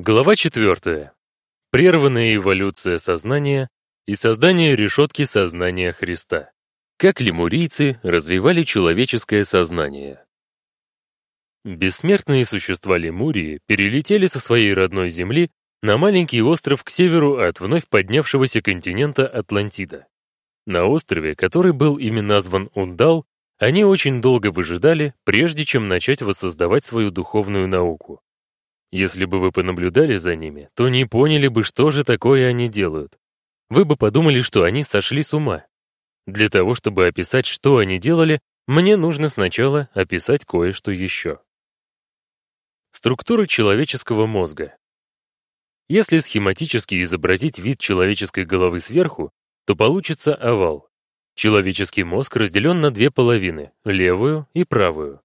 Глава 4. Прерванная эволюция сознания и создание решетки сознания Христа. Как лемурийцы развивали человеческое сознание. Бессмертные существа Лемурии перелетели со своей родной земли на маленький остров к северу от вновь поднявшегося континента Атлантида. На острове, который был ими назван Ундал, они очень долго выжидали, прежде чем начать воссоздавать свою духовную науку. Если бы вы понаблюдали за ними, то не поняли бы, что же такое они делают. Вы бы подумали, что они сошли с ума. Для того, чтобы описать, что они делали, мне нужно сначала описать кое-что еще. Структура человеческого мозга. Если схематически изобразить вид человеческой головы сверху, то получится овал. Человеческий мозг разделен на две половины — левую и правую.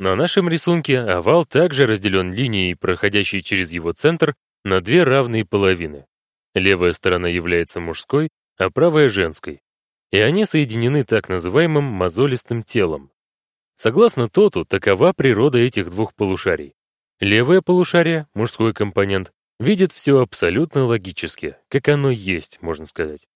На нашем рисунке овал также разделен линией, проходящей через его центр, на две равные половины. Левая сторона является мужской, а правая — женской. И они соединены так называемым мозолистым телом. Согласно Тоту, такова природа этих двух полушарий. Левое полушарие, мужской компонент, видит все абсолютно логически, как оно есть, можно сказать.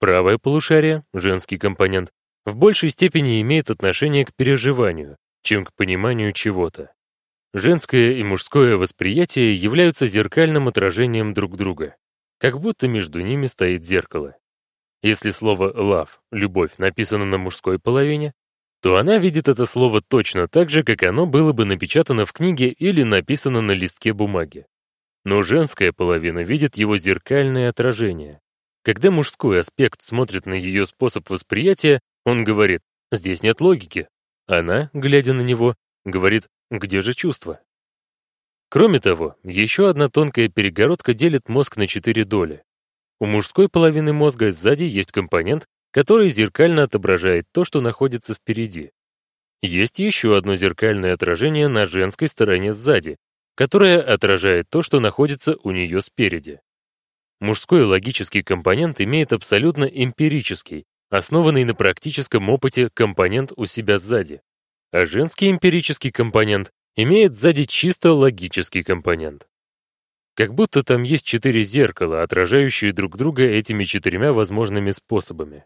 Правое полушарие, женский компонент, в большей степени имеет отношение к переживанию, чем к пониманию чего-то. Женское и мужское восприятие являются зеркальным отражением друг друга, как будто между ними стоит зеркало. Если слово «love» — «любовь» написано на мужской половине, то она видит это слово точно так же, как оно было бы напечатано в книге или написано на листке бумаги. Но женская половина видит его зеркальное отражение. Когда мужской аспект смотрит на ее способ восприятия, он говорит «здесь нет логики», она, глядя на него, говорит «Где же чувство?». Кроме того, еще одна тонкая перегородка делит мозг на четыре доли. У мужской половины мозга сзади есть компонент, который зеркально отображает то, что находится впереди. Есть еще одно зеркальное отражение на женской стороне сзади, которое отражает то, что находится у нее спереди. Мужской логический компонент имеет абсолютно эмпирический, основанный на практическом опыте компонент у себя сзади, а женский эмпирический компонент имеет сзади чисто логический компонент. Как будто там есть четыре зеркала, отражающие друг друга этими четырьмя возможными способами.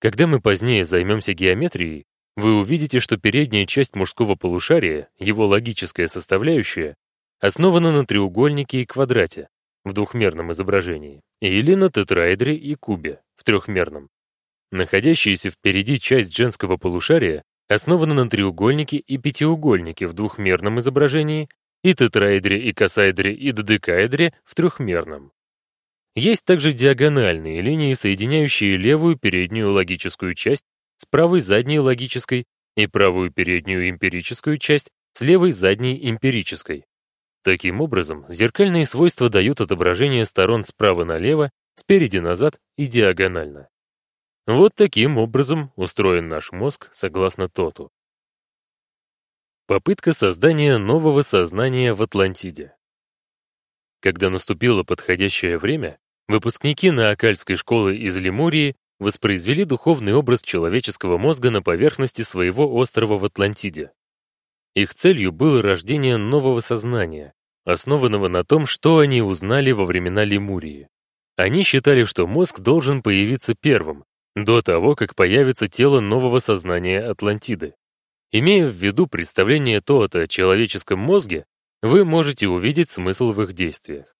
Когда мы позднее займемся геометрией, вы увидите, что передняя часть мужского полушария, его логическая составляющая, основана на треугольнике и квадрате в двухмерном изображении или на тетраэдре и кубе в трехмерном. Находящаяся впереди часть женского полушария основана на треугольнике и пятиугольнике в двухмерном изображении и тетраэдре и косаэдре и додекаэдре в трехмерном. Есть также диагональные линии, соединяющие левую переднюю логическую часть с правой задней логической и правую переднюю эмпирическую часть с левой задней эмпирической. Таким образом, зеркальные свойства дают отображение сторон справа налево, спереди назад и диагонально. Вот таким образом устроен наш мозг согласно Тоту. Попытка создания нового сознания в Атлантиде. Когда наступило подходящее время, выпускники Наокальской школы из Лемурии воспроизвели духовный образ человеческого мозга на поверхности своего острова в Атлантиде. Их целью было рождение нового сознания, основанного на том, что они узнали во времена Лемурии. Они считали, что мозг должен появиться первым, до того, как появится тело нового сознания Атлантиды. Имея в виду представление Тоота о человеческом мозге, вы можете увидеть смысл в их действиях.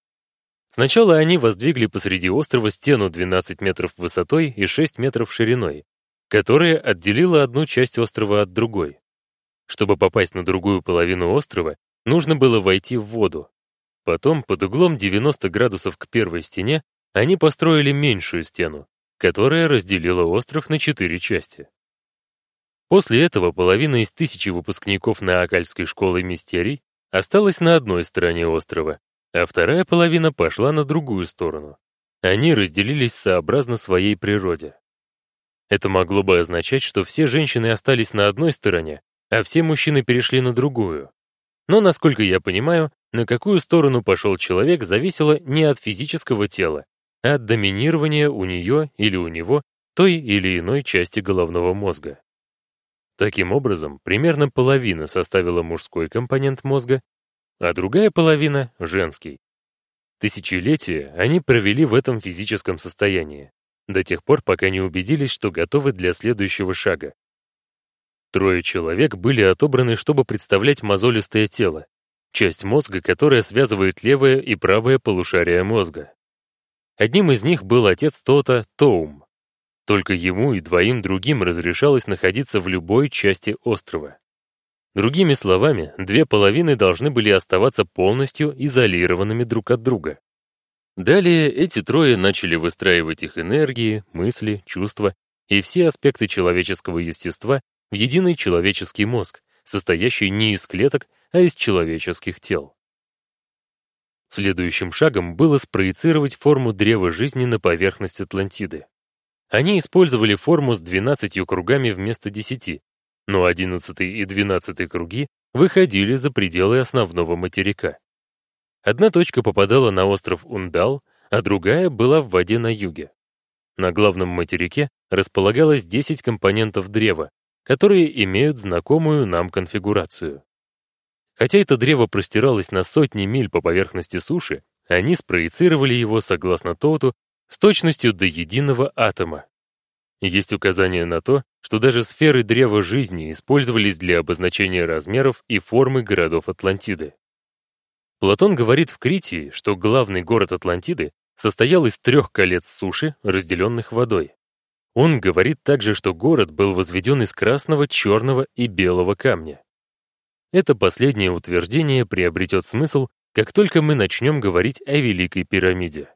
Сначала они воздвигли посреди острова стену 12 метров высотой и 6 метров шириной, которая отделила одну часть острова от другой. Чтобы попасть на другую половину острова, нужно было войти в воду. Потом, под углом 90 градусов к первой стене, они построили меньшую стену, которая разделила остров на четыре части. После этого половина из тысячи выпускников Наакальской школы мистерий осталась на одной стороне острова, а вторая половина пошла на другую сторону. Они разделились сообразно своей природе. Это могло бы означать, что все женщины остались на одной стороне, а все мужчины перешли на другую. Но, насколько я понимаю, на какую сторону пошел человек зависело не от физического тела, от доминирования у нее или у него той или иной части головного мозга. Таким образом, примерно половина составила мужской компонент мозга, а другая половина — женский. Тысячелетия они провели в этом физическом состоянии, до тех пор, пока не убедились, что готовы для следующего шага. Трое человек были отобраны, чтобы представлять мозолистое тело, часть мозга, которая связывает левое и правое полушария мозга. Одним из них был отец Тота Тоум. Только ему и двоим другим разрешалось находиться в любой части острова. Другими словами, две половины должны были оставаться полностью изолированными друг от друга. Далее эти трое начали выстраивать их энергии, мысли, чувства и все аспекты человеческого естества в единый человеческий мозг, состоящий не из клеток, а из человеческих тел. Следующим шагом было спроецировать форму древа жизни на поверхность Атлантиды. Они использовали форму с 12 кругами вместо 10, но 11 и 12 круги выходили за пределы основного материка. Одна точка попадала на остров Ундал, а другая была в воде на юге. На главном материке располагалось 10 компонентов древа, которые имеют знакомую нам конфигурацию. Хотя это древо простиралось на сотни миль по поверхности суши, они спроецировали его, согласно Тоуту, с точностью до единого атома. Есть указание на то, что даже сферы древа жизни использовались для обозначения размеров и формы городов Атлантиды. Платон говорит в Критии, что главный город Атлантиды состоял из трех колец суши, разделенных водой. Он говорит также, что город был возведен из красного, черного и белого камня. Это последнее утверждение приобретет смысл, как только мы начнем говорить о Великой пирамиде.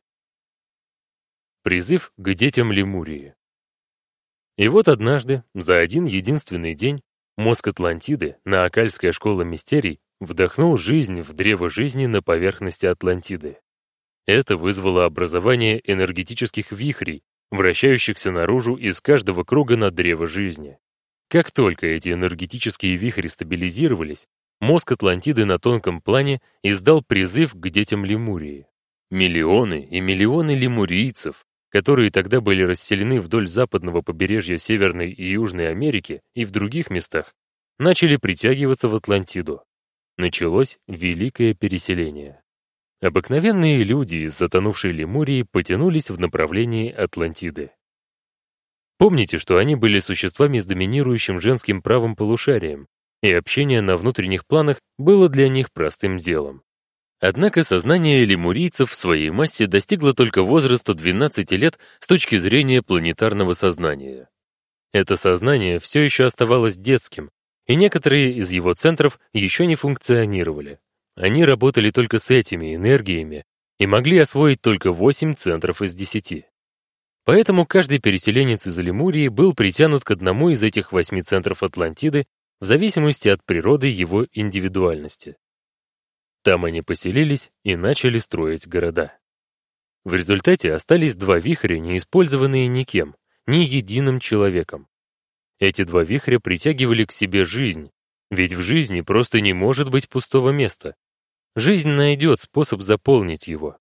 Призыв к детям Лемурии. И вот однажды, за один единственный день, мозг Атлантиды, на Акальская школа мистерий, вдохнул жизнь в древо жизни на поверхности Атлантиды. Это вызвало образование энергетических вихрей, вращающихся наружу из каждого круга на древо жизни. Как только эти энергетические вихри стабилизировались, мозг Атлантиды на тонком плане издал призыв к детям Лемурии. Миллионы и миллионы лемурийцев, которые тогда были расселены вдоль западного побережья Северной и Южной Америки и в других местах, начали притягиваться в Атлантиду. Началось великое переселение. Обыкновенные люди из затонувшей Лемурии потянулись в направлении Атлантиды. Помните, что они были существами с доминирующим женским правом полушарием, и общение на внутренних планах было для них простым делом. Однако сознание лемурийцев в своей массе достигло только возраста 12 лет с точки зрения планетарного сознания. Это сознание все еще оставалось детским, и некоторые из его центров еще не функционировали. Они работали только с этими энергиями и могли освоить только 8 центров из 10. Поэтому каждый переселенец из Лемурии был притянут к одному из этих восьми центров Атлантиды в зависимости от природы его индивидуальности. Там они поселились и начали строить города. В результате остались два вихря, не использованные никем, ни единым человеком. Эти два вихря притягивали к себе жизнь, ведь в жизни просто не может быть пустого места. Жизнь найдет способ заполнить его.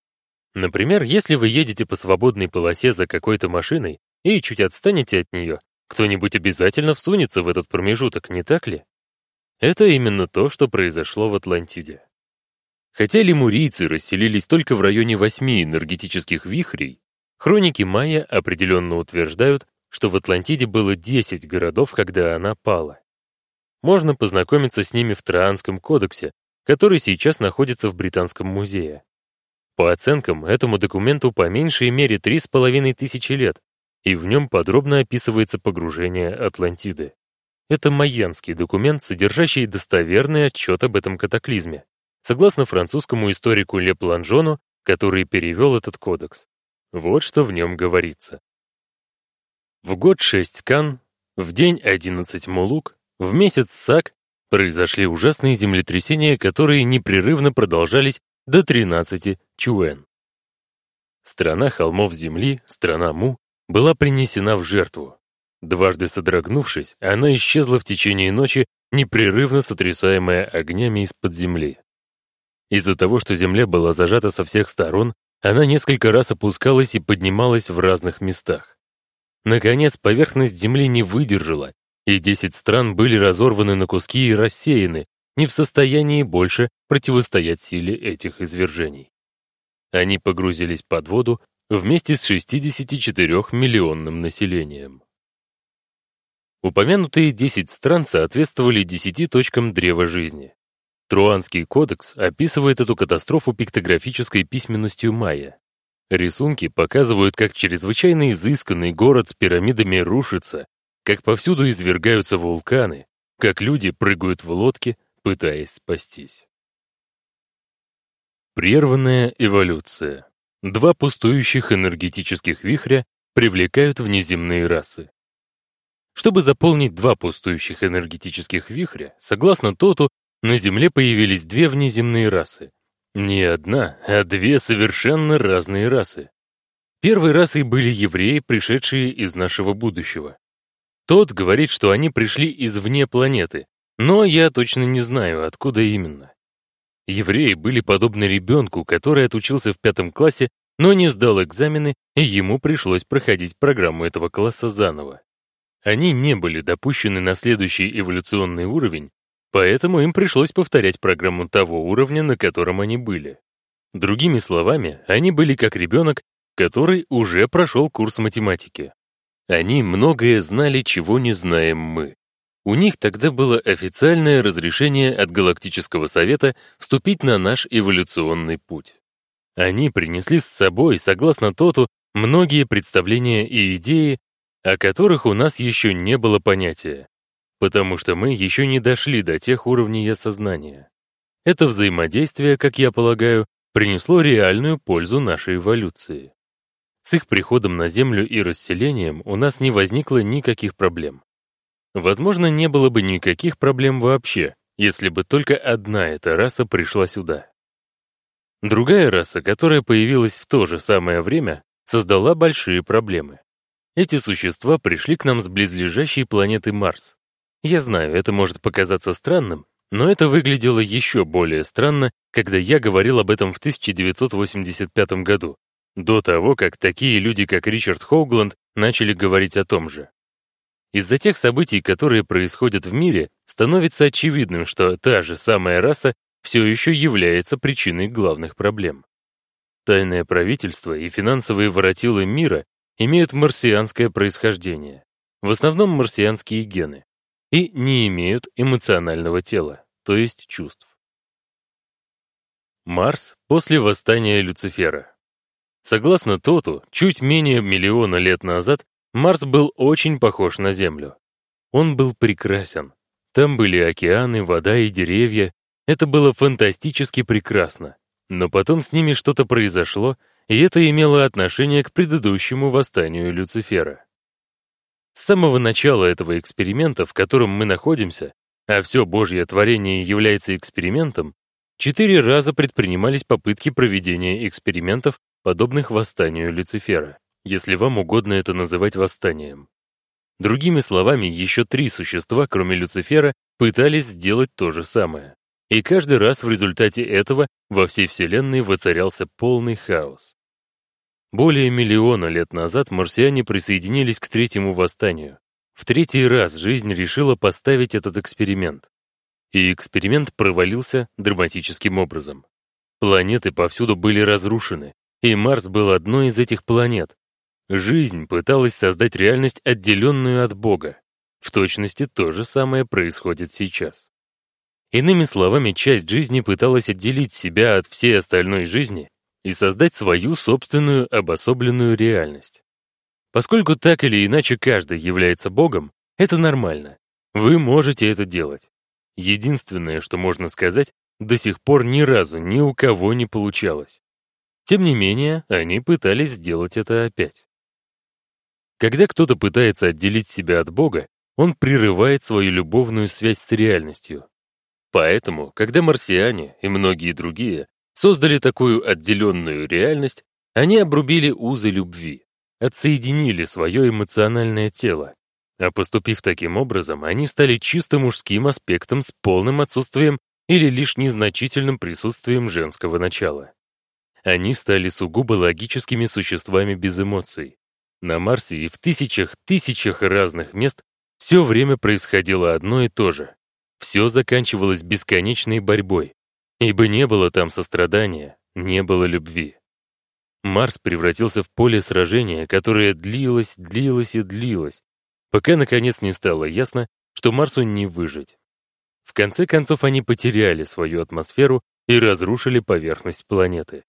Например, если вы едете по свободной полосе за какой-то машиной и чуть отстанете от нее, кто-нибудь обязательно всунется в этот промежуток, не так ли? Это именно то, что произошло в Атлантиде. Хотя лемурийцы расселились только в районе восьми энергетических вихрей, хроники майя определенно утверждают, что в Атлантиде было 10 городов, когда она пала. Можно познакомиться с ними в Траанском кодексе, который сейчас находится в Британском музее. По оценкам, этому документу по меньшей мере три с половиной тысячи лет, и в нем подробно описывается погружение Атлантиды. Это майянский документ, содержащий достоверный отчет об этом катаклизме, согласно французскому историку Ле Планжону, который перевел этот кодекс. Вот что в нем говорится. В год 6 Кан, в день 11 Мулук, в месяц Сак произошли ужасные землетрясения, которые непрерывно продолжались до 13 Чуэн. Страна холмов земли, страна Му, была принесена в жертву. Дважды содрогнувшись, она исчезла в течение ночи, непрерывно сотрясаемая огнями из-под земли. Из-за того, что земля была зажата со всех сторон, она несколько раз опускалась и поднималась в разных местах. Наконец, поверхность земли не выдержала, и десять стран были разорваны на куски и рассеяны, не в состоянии больше противостоять силе этих извержений. Они погрузились под воду вместе с 64-миллионным населением. Упомянутые 10 стран соответствовали 10 точкам древа жизни. Труанский кодекс описывает эту катастрофу пиктографической письменностью майя. Рисунки показывают, как чрезвычайно изысканный город с пирамидами рушится, как повсюду извергаются вулканы, как люди прыгают в лодки, пытаясь спастись. Прерванная эволюция. Два пустующих энергетических вихря привлекают внеземные расы. Чтобы заполнить два пустующих энергетических вихря, согласно Тоту, на Земле появились две внеземные расы. Не одна, а две совершенно разные расы. Первой расой были евреи, пришедшие из нашего будущего. Тот говорит, что они пришли извне планеты, но я точно не знаю, откуда именно. Евреи были подобны ребенку, который отучился в пятом классе, но не сдал экзамены, и ему пришлось проходить программу этого класса заново. Они не были допущены на следующий эволюционный уровень, поэтому им пришлось повторять программу того уровня, на котором они были. Другими словами, они были как ребенок, который уже прошел курс математики. Они многое знали, чего не знаем мы. У них тогда было официальное разрешение от Галактического Совета вступить на наш эволюционный путь. Они принесли с собой, согласно Тоту, многие представления и идеи, о которых у нас еще не было понятия, потому что мы еще не дошли до тех уровней осознания. Это взаимодействие, как я полагаю, принесло реальную пользу нашей эволюции. С их приходом на Землю и расселением у нас не возникло никаких проблем. Возможно, не было бы никаких проблем вообще, если бы только одна эта раса пришла сюда. Другая раса, которая появилась в то же самое время, создала большие проблемы. Эти существа пришли к нам с близлежащей планеты Марс. Я знаю, это может показаться странным, но это выглядело еще более странно, когда я говорил об этом в 1985 году, до того, как такие люди, как Ричард Хоугланд, начали говорить о том же. Из-за тех событий, которые происходят в мире, становится очевидным, что та же самая раса все еще является причиной главных проблем. Тайное правительство и финансовые воротилы мира имеют марсианское происхождение, в основном марсианские гены, и не имеют эмоционального тела, то есть чувств. Марс после восстания Люцифера. Согласно Тоту, чуть менее миллиона лет назад Марс был очень похож на Землю. Он был прекрасен. Там были океаны, вода и деревья. Это было фантастически прекрасно. Но потом с ними что-то произошло, и это имело отношение к предыдущему восстанию Люцифера. С самого начала этого эксперимента, в котором мы находимся, а все Божье творение является экспериментом, четыре раза предпринимались попытки проведения экспериментов подобных восстанию Люцифера, если вам угодно это называть восстанием. Другими словами, еще три существа, кроме Люцифера, пытались сделать то же самое. И каждый раз в результате этого во всей Вселенной воцарялся полный хаос. Более миллиона лет назад марсиане присоединились к третьему восстанию. В третий раз жизнь решила поставить этот эксперимент. И эксперимент провалился драматическим образом. Планеты повсюду были разрушены, и Марс был одной из этих планет. Жизнь пыталась создать реальность, отделенную от Бога. В точности то же самое происходит сейчас. Иными словами, часть жизни пыталась отделить себя от всей остальной жизни и создать свою собственную обособленную реальность. Поскольку так или иначе каждый является Богом, это нормально. Вы можете это делать. Единственное, что можно сказать, до сих пор ни разу ни у кого не получалось. Тем не менее, они пытались сделать это опять. Когда кто-то пытается отделить себя от Бога, он прерывает свою любовную связь с реальностью. Поэтому, когда марсиане и многие другие создали такую отделенную реальность, они обрубили узы любви, отсоединили свое эмоциональное тело, а поступив таким образом, они стали чисто мужским аспектом с полным отсутствием или лишь незначительным присутствием женского начала. Они стали сугубо логическими существами без эмоций. На Марсе и в тысячах-тысячах разных мест все время происходило одно и то же. все заканчивалось бесконечной борьбой, ибо не было там сострадания, не было любви. Марс превратился в поле сражения, которое длилось, длилось и длилось, пока наконец не стало ясно, что Марсу не выжить. В конце концов они потеряли свою атмосферу и разрушили поверхность планеты.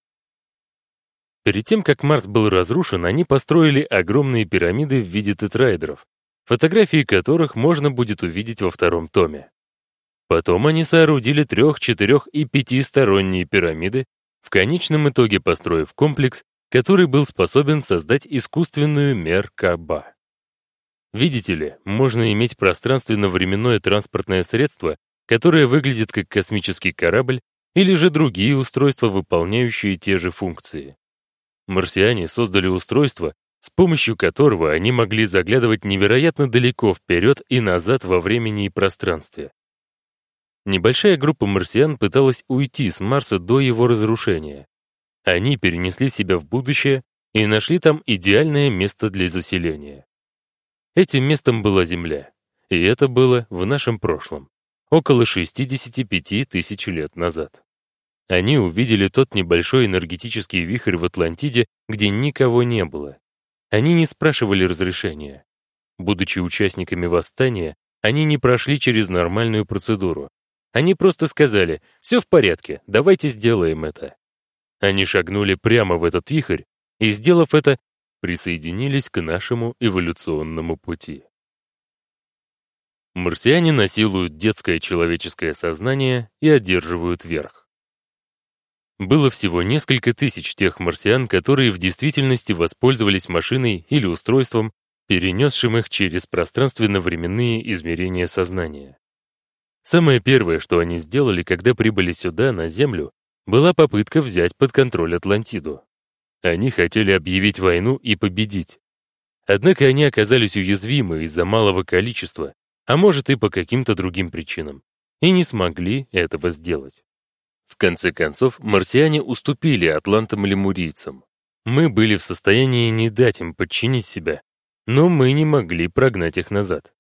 Перед тем, как Марс был разрушен, они построили огромные пирамиды в виде тетрайдеров, фотографии которых можно будет увидеть во втором томе. Потом они соорудили трех-, четырех- и пятисторонние пирамиды, в конечном итоге построив комплекс, который был способен создать искусственную Меркаба. Видите ли, можно иметь пространственно-временное транспортное средство, которое выглядит как космический корабль, или же другие устройства, выполняющие те же функции. Марсиане создали устройство, с помощью которого они могли заглядывать невероятно далеко вперед и назад во времени и пространстве. Небольшая группа марсиан пыталась уйти с Марса до его разрушения. Они перенесли себя в будущее и нашли там идеальное место для заселения. Этим местом была Земля, и это было в нашем прошлом, около 65 тысяч лет назад. Они увидели тот небольшой энергетический вихрь в Атлантиде, где никого не было. Они не спрашивали разрешения. Будучи участниками восстания, они не прошли через нормальную процедуру. Они просто сказали «все в порядке, давайте сделаем это». Они шагнули прямо в этот вихрь и, сделав это, присоединились к нашему эволюционному пути. Марсиане насилуют детское человеческое сознание и одерживают верх. Было всего несколько тысяч тех марсиан, которые в действительности воспользовались машиной или устройством, перенесшим их через пространственно-временные измерения сознания. Самое первое, что они сделали, когда прибыли сюда, на Землю, была попытка взять под контроль Атлантиду. Они хотели объявить войну и победить. Однако они оказались уязвимы из-за малого количества, а может и по каким-то другим причинам, и не смогли этого сделать. В конце концов, марсиане уступили атлантам-лемурийцам. Мы были в состоянии не дать им подчинить себя, но мы не могли прогнать их назад.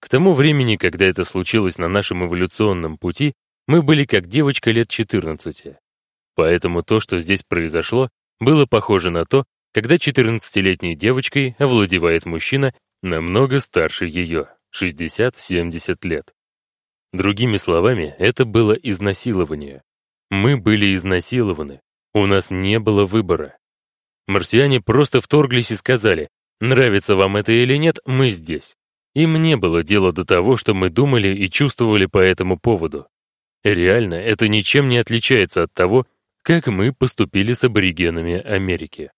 К тому времени, когда это случилось на нашем эволюционном пути, мы были как девочка лет 14. Поэтому то, что здесь произошло, было похоже на то, когда 14-летней девочкой овладевает мужчина намного старше ее, 60-70 лет. Другими словами, это было изнасилование. Мы были изнасилованы. У нас не было выбора. Марсиане просто вторглись и сказали, нравится вам это или нет, мы здесь. Им не было дела до того, что мы думали и чувствовали по этому поводу. Реально, это ничем не отличается от того, как мы поступили с аборигенами Америки.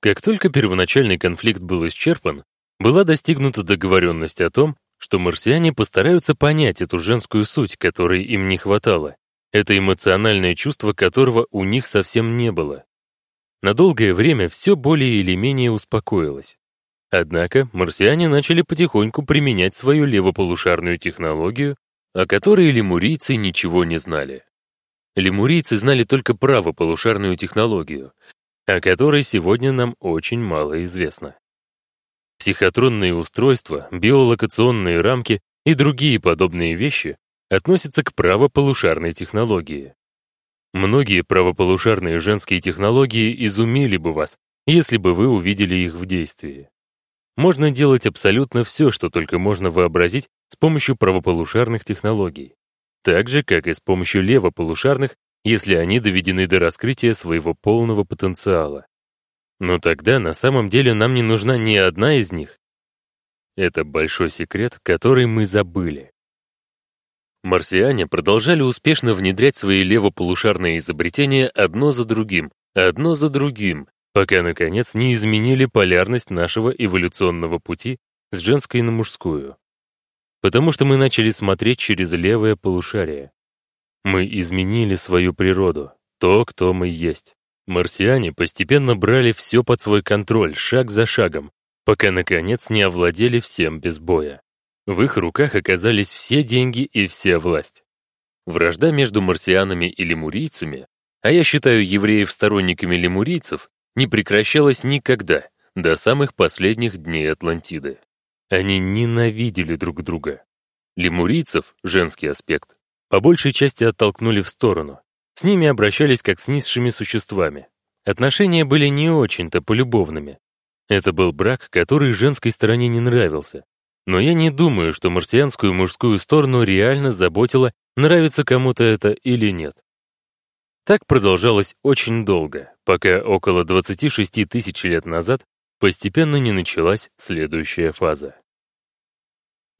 Как только первоначальный конфликт был исчерпан, была достигнута договоренность о том, что марсиане постараются понять эту женскую суть, которой им не хватало, это эмоциональное чувство, которого у них совсем не было. На долгое время все более или менее успокоилось. Однако марсиане начали потихоньку применять свою левополушарную технологию, о которой лемурийцы ничего не знали. Лемурийцы знали только правополушарную технологию, о которой сегодня нам очень мало известно. Психотронные устройства, биолокационные рамки и другие подобные вещи относится к правополушарной технологии. Многие правополушарные женские технологии изумили бы вас, если бы вы увидели их в действии. Можно делать абсолютно все, что только можно вообразить с помощью правополушарных технологий, так же, как и с помощью левополушарных, если они доведены до раскрытия своего полного потенциала. Но тогда на самом деле нам не нужна ни одна из них. Это большой секрет, который мы забыли. Марсиане продолжали успешно внедрять свои левополушарные изобретения одно за другим, одно за другим, пока, наконец, не изменили полярность нашего эволюционного пути с женской на мужскую. Потому что мы начали смотреть через левое полушарие. Мы изменили свою природу, то, кто мы есть. Марсиане постепенно брали все под свой контроль, шаг за шагом, пока, наконец, не овладели всем без боя. В их руках оказались все деньги и вся власть. Вражда между марсианами и лемурийцами, а я считаю евреев сторонниками лемурийцев, не прекращалась никогда, до самых последних дней Атлантиды. Они ненавидели друг друга. Лемурийцев, женский аспект, по большей части оттолкнули в сторону. С ними обращались как с низшими существами. Отношения были не очень-то полюбовными. Это был брак, который женской стороне не нравился. Но я не думаю, что марсианскую мужскую сторону реально заботило, нравится кому-то это или нет. Так продолжалось очень долго, пока около 26 тысяч лет назад постепенно не началась следующая фаза.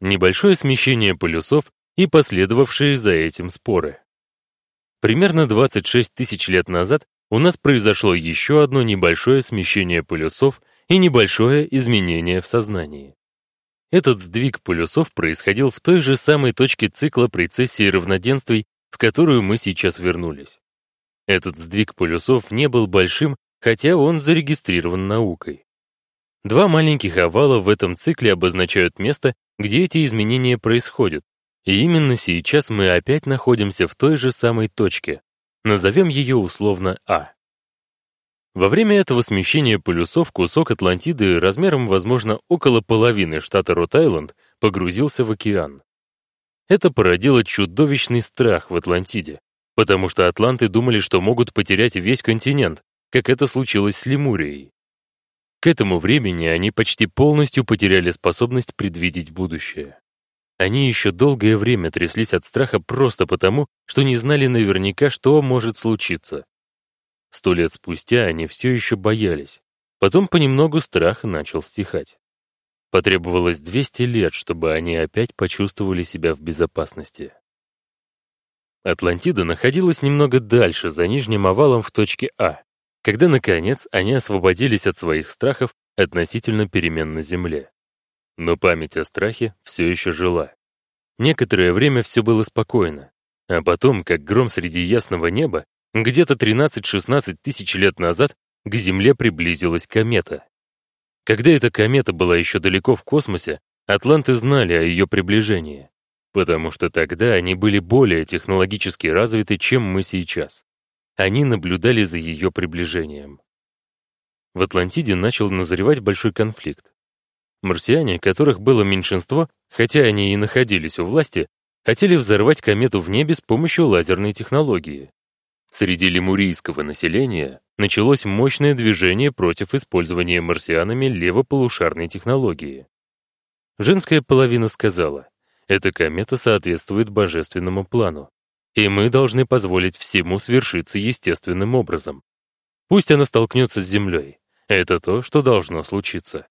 Небольшое смещение полюсов и последовавшие за этим споры. Примерно 26 тысяч лет назад у нас произошло еще одно небольшое смещение полюсов и небольшое изменение в сознании. Этот сдвиг полюсов происходил в той же самой точке цикла прецессии равноденствий, в которую мы сейчас вернулись. Этот сдвиг полюсов не был большим, хотя он зарегистрирован наукой. Два маленьких овала в этом цикле обозначают место, где эти изменения происходят, и именно сейчас мы опять находимся в той же самой точке. Назовем ее условно А. Во время этого смещения полюсов кусок Атлантиды размером, возможно, около половины штата Рот-Айленд погрузился в океан. Это породило чудовищный страх в Атлантиде, потому что атланты думали, что могут потерять весь континент, как это случилось с Лемурией. К этому времени они почти полностью потеряли способность предвидеть будущее. Они еще долгое время тряслись от страха просто потому, что не знали наверняка, что может случиться. Сто лет спустя они все еще боялись. Потом понемногу страх начал стихать. Потребовалось 200 лет, чтобы они опять почувствовали себя в безопасности. Атлантида находилась немного дальше, за нижним овалом в точке А, когда, наконец, они освободились от своих страхов относительно перемен на Земле. Но память о страхе все еще жила. Некоторое время все было спокойно, а потом, как гром среди ясного неба, где-то 13-16 тысяч лет назад к Земле приблизилась комета. Когда эта комета была еще далеко в космосе, атланты знали о ее приближении, потому что тогда они были более технологически развиты, чем мы сейчас. Они наблюдали за ее приближением. В Атлантиде начал назревать большой конфликт. Марсиане, которых было меньшинство, хотя они и находились у власти, хотели взорвать комету в небе с помощью лазерной технологии. Среди лемурийского населения началось мощное движение против использования марсианами левополушарной технологии. Женская половина сказала, эта комета соответствует божественному плану, и мы должны позволить всему свершиться естественным образом. Пусть она столкнется с Землей. Это то, что должно случиться.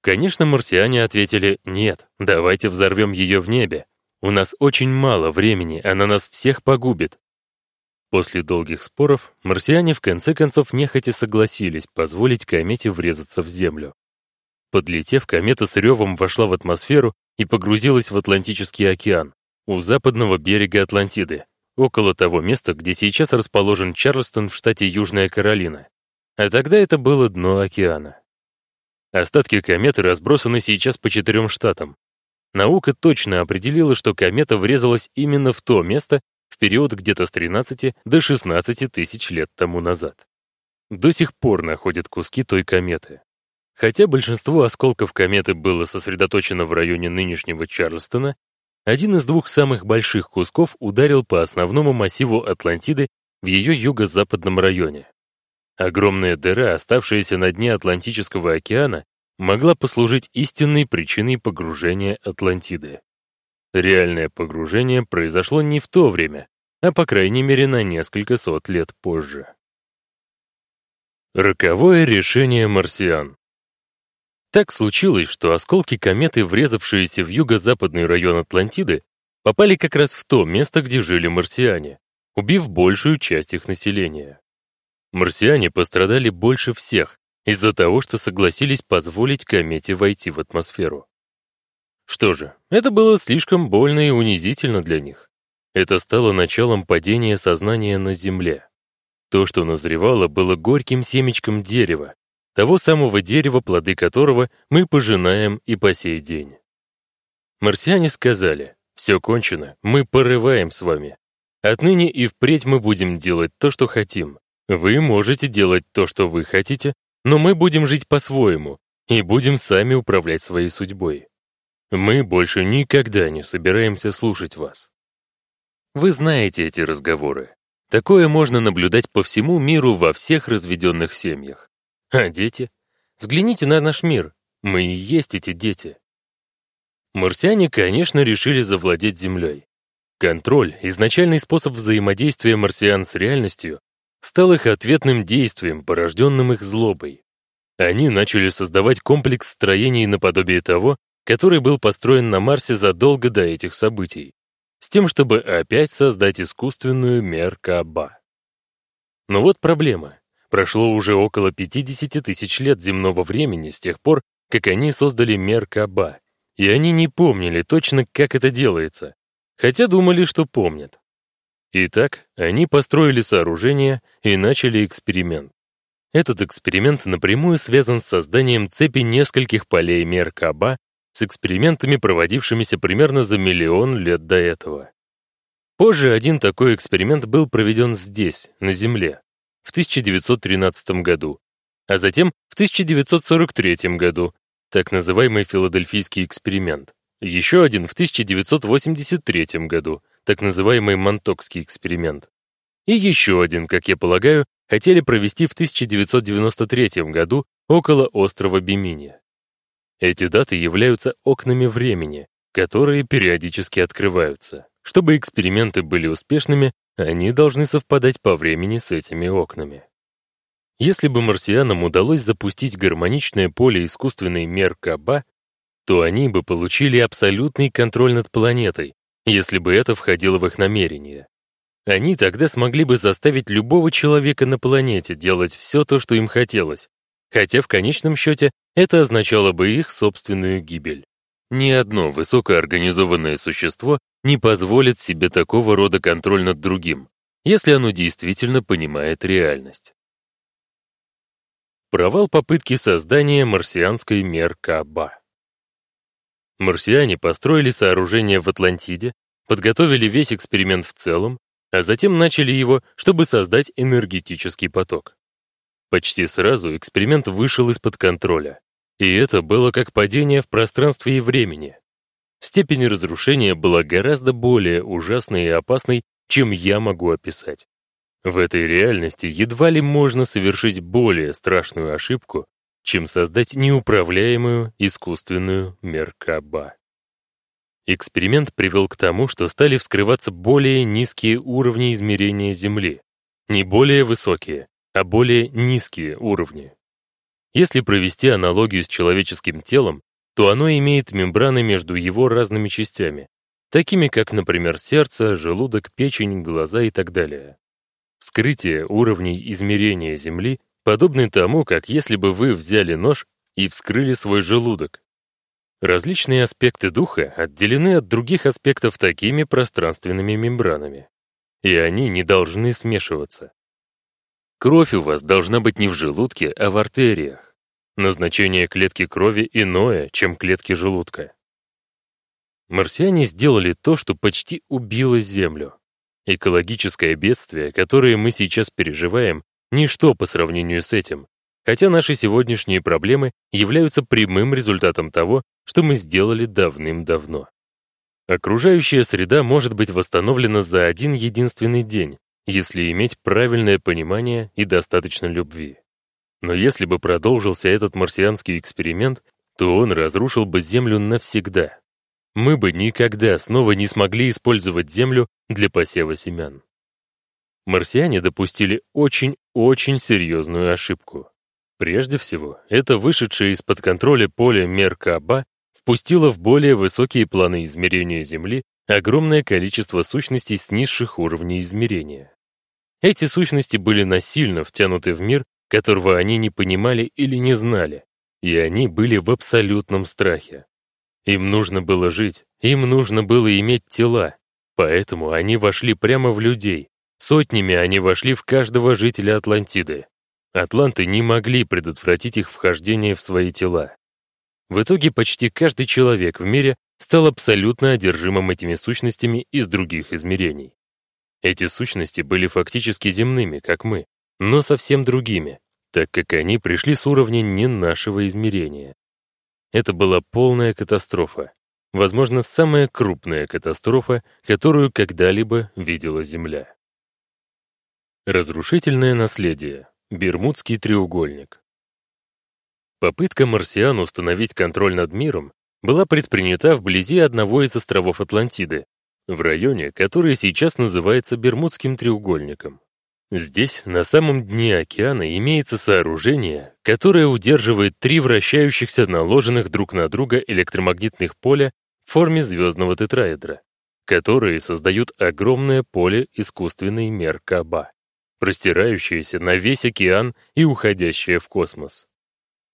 Конечно, марсиане ответили «нет, давайте взорвем ее в небе. У нас очень мало времени, она нас всех погубит». После долгих споров марсиане в конце концов нехотя согласились позволить комете врезаться в Землю. Подлетев, комета с ревом вошла в атмосферу и погрузилась в Атлантический океан, у западного берега Атлантиды, около того места, где сейчас расположен Чарльстон в штате Южная Каролина. А тогда это было дно океана. Остатки кометы разбросаны сейчас по четырем штатам. Наука точно определила, что комета врезалась именно в то место в период где-то с 13 до 16 тысяч лет тому назад. До сих пор находят куски той кометы. Хотя большинство осколков кометы было сосредоточено в районе нынешнего Чарльстона, один из двух самых больших кусков ударил по основному массиву Атлантиды в ее юго-западном районе. Огромная дыра, оставшаяся на дне Атлантического океана, могла послужить истинной причиной погружения Атлантиды. Реальное погружение произошло не в то время, а по крайней мере на несколько сот лет позже. Роковое решение марсиан Так случилось, что осколки кометы, врезавшиеся в юго-западный район Атлантиды, попали как раз в то место, где жили марсиане, убив большую часть их населения. Марсиане пострадали больше всех из-за того, что согласились позволить комете войти в атмосферу. Что же, это было слишком больно и унизительно для них. Это стало началом падения сознания на Земле. То, что назревало, было горьким семечком дерева, того самого дерева, плоды которого мы пожинаем и по сей день. Марсиане сказали, все кончено, мы порываем с вами. Отныне и впредь мы будем делать то, что хотим, вы можете делать то, что вы хотите, но мы будем жить по-своему и будем сами управлять своей судьбой. Мы больше никогда не собираемся слушать вас. Вы знаете эти разговоры. Такое можно наблюдать по всему миру во всех разведенных семьях. А дети? Взгляните на наш мир. Мы и есть эти дети. Марсиане, конечно, решили завладеть Землей. Контроль, изначальный способ взаимодействия марсиан с реальностью, стал их ответным действием, порожденным их злобой. Они начали создавать комплекс строений наподобие того, который был построен на Марсе задолго до этих событий, с тем, чтобы опять создать искусственную Меркаба. Но вот проблема. Прошло уже около 50 тысяч лет земного времени с тех пор, как они создали Меркаба, и они не помнили точно, как это делается, хотя думали, что помнят. Итак, они построили сооружение и начали эксперимент. Этот эксперимент напрямую связан с созданием цепи нескольких полей Меркаба с экспериментами, проводившимися примерно за миллион лет до этого. Позже один такой эксперимент был проведен здесь, на Земле, в 1913 году, а затем в 1943 году, так называемый филадельфийский эксперимент. Еще один в 1983 году, так называемый Монтокский эксперимент. И еще один, как я полагаю, хотели провести в 1993 году около острова Бимини. Эти даты являются окнами времени, которые периодически открываются. Чтобы эксперименты были успешными, они должны совпадать по времени с этими окнами. Если бы марсианам удалось запустить гармоничное поле искусственной Меркаба, то они бы получили абсолютный контроль над планетой, если бы это входило в их намерение. Они тогда смогли бы заставить любого человека на планете делать все то, что им хотелось, хотя в конечном счете это означало бы их собственную гибель. Ни одно высокоорганизованное существо не позволит себе такого рода контроль над другим, если оно действительно понимает реальность. Провал попытки создания марсианской Меркаба. Марсиане построили сооружение в Атлантиде, подготовили весь эксперимент в целом, а затем начали его, чтобы создать энергетический поток. Почти сразу эксперимент вышел из-под контроля. И это было как падение в пространстве и времени. Степень разрушения была гораздо более ужасной и опасной, чем я могу описать. В этой реальности едва ли можно совершить более страшную ошибку, чем создать неуправляемую искусственную Меркаба. Эксперимент привел к тому, что стали вскрываться более низкие уровни измерения Земли, не более высокие, а более низкие уровни. Если провести аналогию с человеческим телом, то оно имеет мембраны между его разными частями, такими как, например, сердце, желудок, печень, глаза и так далее. Вскрытие уровней измерения Земли подобно тому, как если бы вы взяли нож и вскрыли свой желудок. Различные аспекты духа отделены от других аспектов такими пространственными мембранами, и они не должны смешиваться. Кровь у вас должна быть не в желудке, а в артериях. Назначение клетки крови иное, чем клетки желудка. Марсиане сделали то, что почти убило Землю. Экологическое бедствие, которое мы сейчас переживаем, ничто по сравнению с этим, хотя наши сегодняшние проблемы являются прямым результатом того, что мы сделали давным-давно. Окружающая среда может быть восстановлена за один единственный день, если иметь правильное понимание и достаточно любви. Но если бы продолжился этот марсианский эксперимент, то он разрушил бы Землю навсегда. Мы бы никогда снова не смогли использовать Землю для посева семян. Марсиане допустили очень-очень серьезную ошибку. Прежде всего, это вышедшее из-под контроля поле Меркаба впустило в более высокие планы измерения Земли огромное количество сущностей с низших уровней измерения. Эти сущности были насильно втянуты в мир, которого они не понимали или не знали, и они были в абсолютном страхе. Им нужно было жить, им нужно было иметь тела, поэтому они вошли прямо в людей. Сотнями они вошли в каждого жителя Атлантиды. Атланты не могли предотвратить их вхождение в свои тела. В итоге почти каждый человек в мире стал абсолютно одержимым этими сущностями из других измерений. Эти сущности были фактически земными, как мы, но совсем другими, так как они пришли с уровня не нашего измерения. Это была полная катастрофа. возможно, самая крупная катастрофа, которую когда-либо видела Земля. Разрушительное наследие. Бермудский треугольник. Попытка марсиан установить контроль над миром была предпринята вблизи одного из островов Атлантиды, в районе, который сейчас называется Бермудским треугольником. Здесь, на самом дне океана, имеется сооружение, которое удерживает три вращающихся наложенных друг на друга электромагнитных поля в форме звездного тетраэдра, которые создают огромное поле искусственной Меркаба, простирающееся на весь океан и уходящее в космос.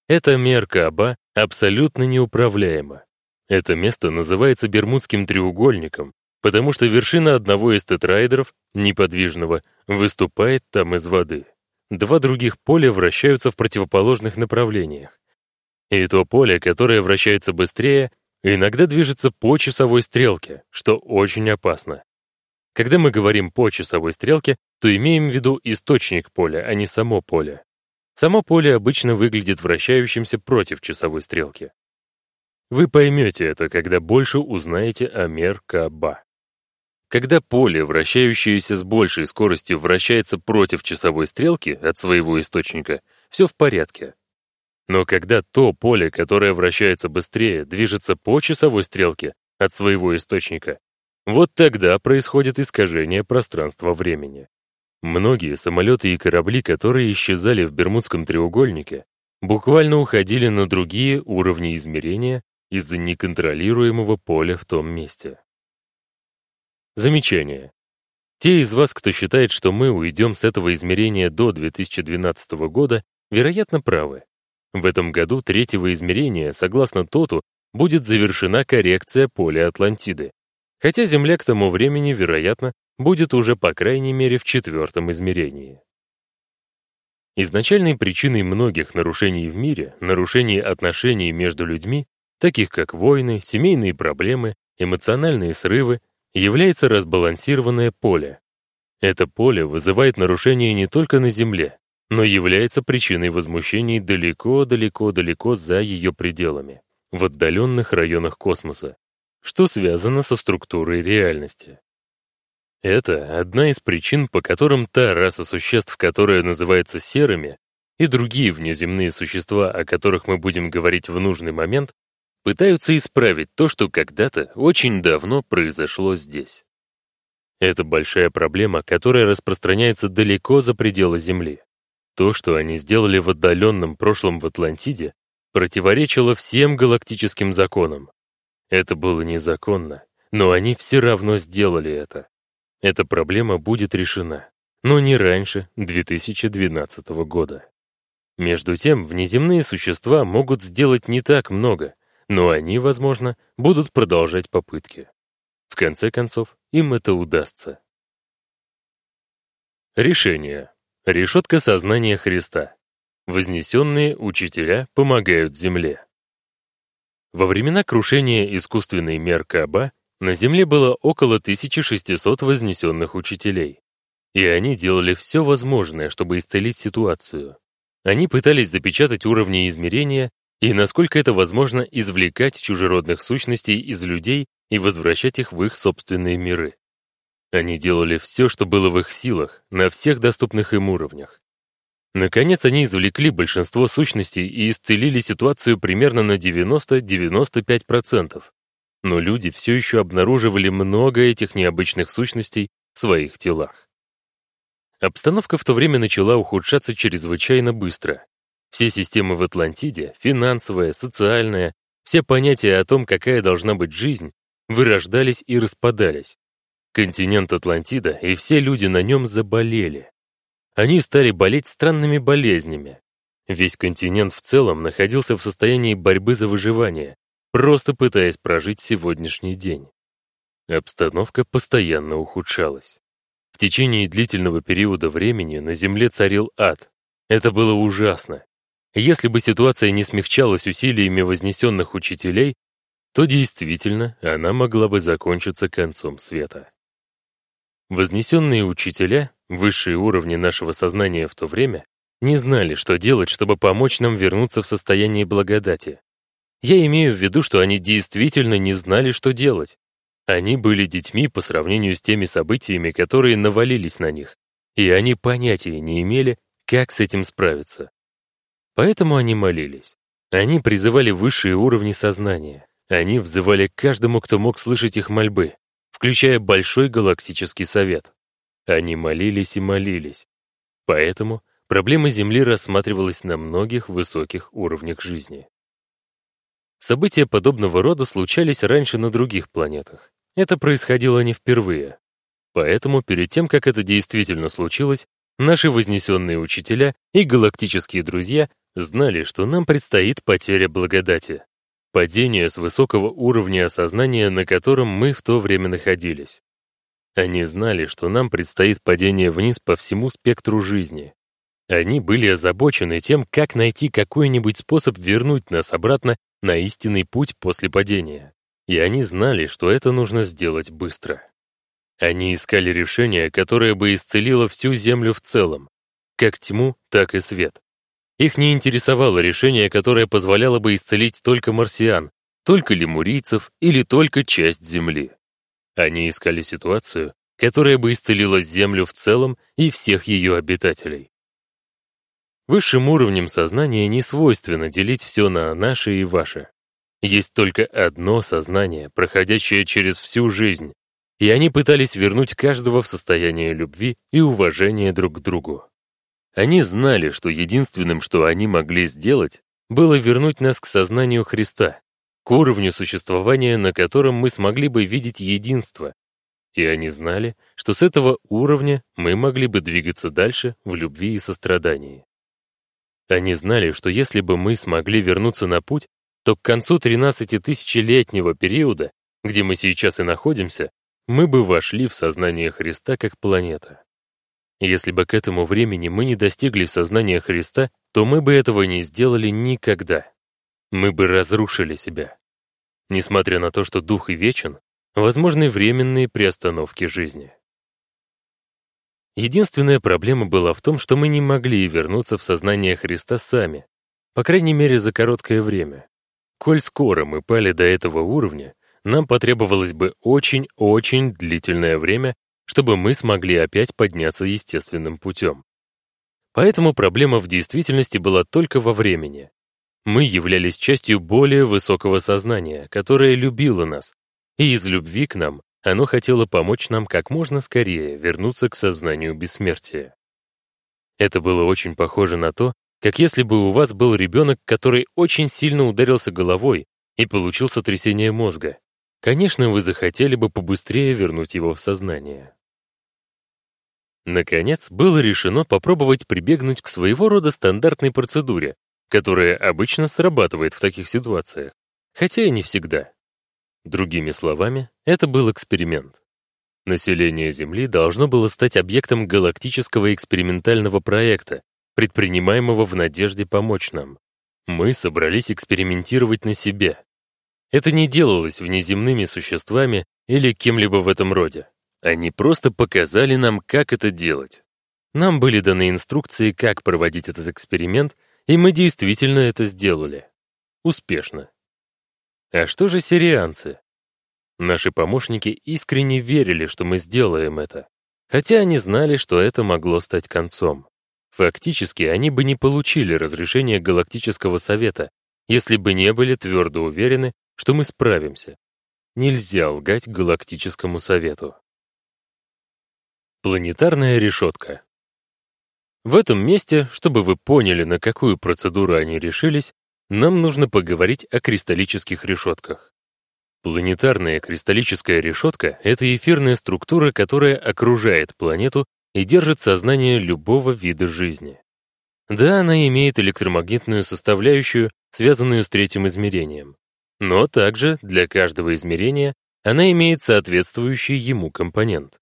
Эта Меркаба абсолютно неуправляема. Это место называется Бермудским треугольником, потому что вершина одного из тетраэдров, неподвижного, выступает там из воды. Два других поля вращаются в противоположных направлениях. И то поле, которое вращается быстрее, иногда движется по часовой стрелке, что очень опасно. Когда мы говорим по часовой стрелке, то имеем в виду источник поля, а не само поле. Само поле обычно выглядит вращающимся против часовой стрелки. Вы поймете это, когда больше узнаете о Меркаба. Когда поле, вращающееся с большей скоростью, вращается против часовой стрелки от своего источника, все в порядке. Но когда то поле, которое вращается быстрее, движется по часовой стрелке от своего источника, вот тогда происходит искажение пространства-времени. Многие самолеты и корабли, которые исчезали в Бермудском треугольнике, буквально уходили на другие уровни измерения из-за неконтролируемого поля в том месте. Замечание. Те из вас, кто считает, что мы уйдем с этого измерения до 2012 года, вероятно, правы. В этом году третьего измерения, согласно ТОТу, будет завершена коррекция поля Атлантиды, хотя Земля к тому времени, вероятно, будет уже по крайней мере в четвертом измерении. Изначальной причиной многих нарушений в мире, нарушений отношений между людьми, таких как войны, семейные проблемы, эмоциональные срывы, является разбалансированное поле. Это поле вызывает нарушения не только на Земле, но является причиной возмущений далеко-далеко-далеко за ее пределами, в отдаленных районах космоса, что связано со структурой реальности. Это одна из причин, по которым та раса существ, которая называется серыми, и другие внеземные существа, о которых мы будем говорить в нужный момент, пытаются исправить то, что когда-то очень давно произошло здесь. Это большая проблема, которая распространяется далеко за пределы Земли. То, что они сделали в отдаленном прошлом в Атлантиде, противоречило всем галактическим законам. Это было незаконно, но они все равно сделали это. Эта проблема будет решена, но не раньше 2012 года. Между тем, внеземные существа могут сделать не так много, но они, возможно, будут продолжать попытки. В конце концов, им это удастся. Решение. Решетка сознания Христа. Вознесенные учителя помогают Земле. Во времена крушения искусственной Меркаба на Земле было около 1600 вознесенных учителей. И они делали все возможное, чтобы исцелить ситуацию. Они пытались запечатать уровни измерения и насколько это возможно извлекать чужеродных сущностей из людей и возвращать их в их собственные миры. Они делали все, что было в их силах, на всех доступных им уровнях. Наконец, они извлекли большинство сущностей и исцелили ситуацию примерно на 90-95%. Но люди все еще обнаруживали много этих необычных сущностей в своих телах. Обстановка в то время начала ухудшаться чрезвычайно быстро. Все системы в Атлантиде, финансовая, социальная, все понятия о том, какая должна быть жизнь, вырождались и распадались. Континент Атлантида и все люди на нем заболели. Они стали болеть странными болезнями. Весь континент в целом находился в состоянии борьбы за выживание, просто пытаясь прожить сегодняшний день. Обстановка постоянно ухудшалась. В течение длительного периода времени на Земле царил ад. Это было ужасно. Если бы ситуация не смягчалась усилиями вознесенных учителей, то действительно она могла бы закончиться концом света. Вознесенные учителя, высшие уровни нашего сознания в то время, не знали, что делать, чтобы помочь нам вернуться в состояние благодати. Я имею в виду, что они действительно не знали, что делать. Они были детьми по сравнению с теми событиями, которые навалились на них, и они понятия не имели, как с этим справиться. Поэтому они молились. Они призывали высшие уровни сознания. Они взывали к каждому, кто мог слышать их мольбы, включая Большой Галактический Совет. Они молились и молились. Поэтому проблема Земли рассматривалась на многих высоких уровнях жизни. События подобного рода случались раньше на других планетах. Это происходило не впервые. Поэтому перед тем, как это действительно случилось, наши вознесенные учителя и галактические друзья знали, что нам предстоит потеря благодати, падение с высокого уровня осознания, на котором мы в то время находились. Они знали, что нам предстоит падение вниз по всему спектру жизни. Они были озабочены тем, как найти какой-нибудь способ вернуть нас обратно на истинный путь после падения. И они знали, что это нужно сделать быстро. Они искали решение, которое бы исцелило всю Землю в целом, как тьму, так и свет. Их не интересовало решение, которое позволяло бы исцелить только марсиан, только лемурийцев или только часть Земли. Они искали ситуацию, которая бы исцелила Землю в целом и всех ее обитателей. Высшим уровнем сознания не свойственно делить все на наше и ваше. Есть только одно сознание, проходящее через всю жизнь, и они пытались вернуть каждого в состояние любви и уважения друг к другу. Они знали, что единственным, что они могли сделать, было вернуть нас к сознанию Христа, к уровню существования, на котором мы смогли бы видеть единство. И они знали, что с этого уровня мы могли бы двигаться дальше в любви и сострадании. Они знали, что если бы мы смогли вернуться на путь, то к концу 13-тысячелетнего периода, где мы сейчас и находимся, мы бы вошли в сознание Христа как планета. Если бы к этому времени мы не достигли сознания Христа, то мы бы этого не сделали никогда мы бы разрушили себя. Несмотря на то, что дух и вечен, возможны временные приостановки жизни. Единственная проблема была в том, что мы не могли вернуться в сознание Христа сами, по крайней мере за короткое время. Коль скоро мы пали до этого уровня, нам потребовалось бы очень-очень длительное время, чтобы мы смогли опять подняться естественным путем. Поэтому проблема в действительности была только во времени. Мы являлись частью более высокого сознания, которое любило нас, и из любви к нам оно хотело помочь нам как можно скорее вернуться к сознанию бессмертия. Это было очень похоже на то, как если бы у вас был ребенок, который очень сильно ударился головой и получил сотрясение мозга. Конечно, вы захотели бы побыстрее вернуть его в сознание. Наконец, было решено попробовать прибегнуть к своего рода стандартной процедуре, которая обычно срабатывает в таких ситуациях, хотя и не всегда. Другими словами, это был эксперимент. Население Земли должно было стать объектом галактического экспериментального проекта, предпринимаемого в надежде помочь нам. Мы собрались экспериментировать на себе. Это не делалось внеземными существами или кем-либо в этом роде. Они просто показали нам, как это делать. Нам были даны инструкции, как проводить этот эксперимент — и мы действительно это сделали. Успешно. А что же сирианцы? Наши помощники искренне верили, что мы сделаем это, хотя они знали, что это могло стать концом. Фактически, они бы не получили разрешение Галактического Совета, если бы не были твердо уверены, что мы справимся. Нельзя лгать Галактическому Совету. Планетарная решетка. В этом месте, чтобы вы поняли, на какую процедуру они решились, нам нужно поговорить о кристаллических решетках. Планетарная кристаллическая решетка — это эфирная структура, которая окружает планету и держит сознание любого вида жизни. Да, она имеет электромагнитную составляющую, связанную с третьим измерением. Но также для каждого измерения она имеет соответствующий ему компонент.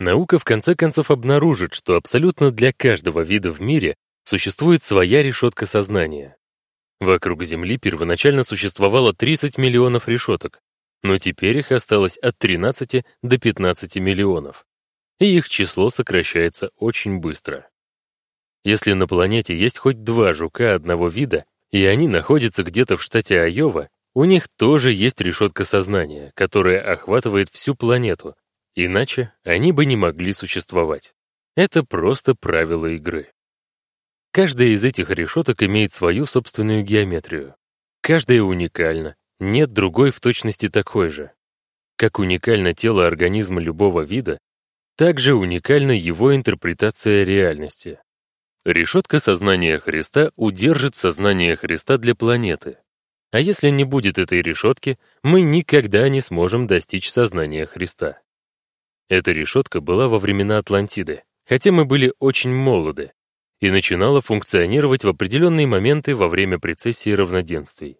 Наука в конце концов обнаружит, что абсолютно для каждого вида в мире существует своя решетка сознания. Вокруг Земли первоначально существовало 30 миллионов решеток, но теперь их осталось от 13 до 15 миллионов, и их число сокращается очень быстро. Если на планете есть хоть два жука одного вида, и они находятся где-то в штате Айова, у них тоже есть решетка сознания, которая охватывает всю планету, иначе они бы не могли существовать. Это просто правило игры. Каждая из этих решеток имеет свою собственную геометрию. Каждая уникальна, нет другой в точности такой же. Как уникально тело организма любого вида, так же уникальна его интерпретация реальности. Решетка сознания Христа удержит сознание Христа для планеты. А если не будет этой решетки, мы никогда не сможем достичь сознания Христа. Эта решетка была во времена Атлантиды, хотя мы были очень молоды, и начинала функционировать в определенные моменты во время прецессии равноденствий.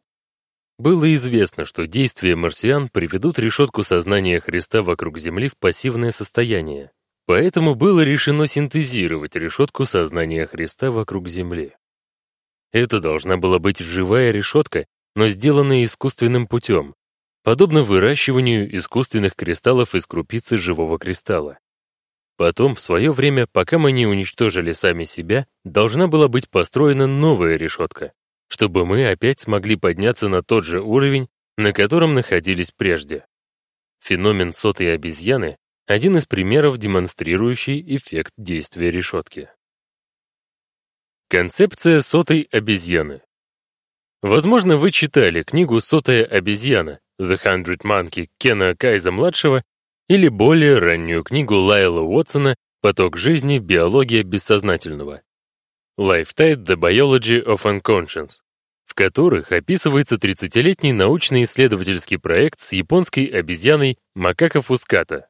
Было известно, что действия марсиан приведут решетку сознания Христа вокруг Земли в пассивное состояние, поэтому было решено синтезировать решетку сознания Христа вокруг Земли. Это должна была быть живая решетка, но сделанная искусственным путем, подобно выращиванию искусственных кристаллов из крупицы живого кристалла. Потом, в свое время, пока мы не уничтожили сами себя, должна была быть построена новая решетка, чтобы мы опять смогли подняться на тот же уровень, на котором находились прежде. Феномен сотой обезьяны — один из примеров, демонстрирующий эффект действия решетки. Концепция сотой обезьяны. Возможно, вы читали книгу «Сотая обезьяна» «The Hundred Monkey» Кена Кайза-младшего или более раннюю книгу Лайла Уотсона «Поток жизни. Биология бессознательного» Lifetide The Biology of Unconscious, в которых описывается 30-летний научно-исследовательский проект с японской обезьяной Макака фуската.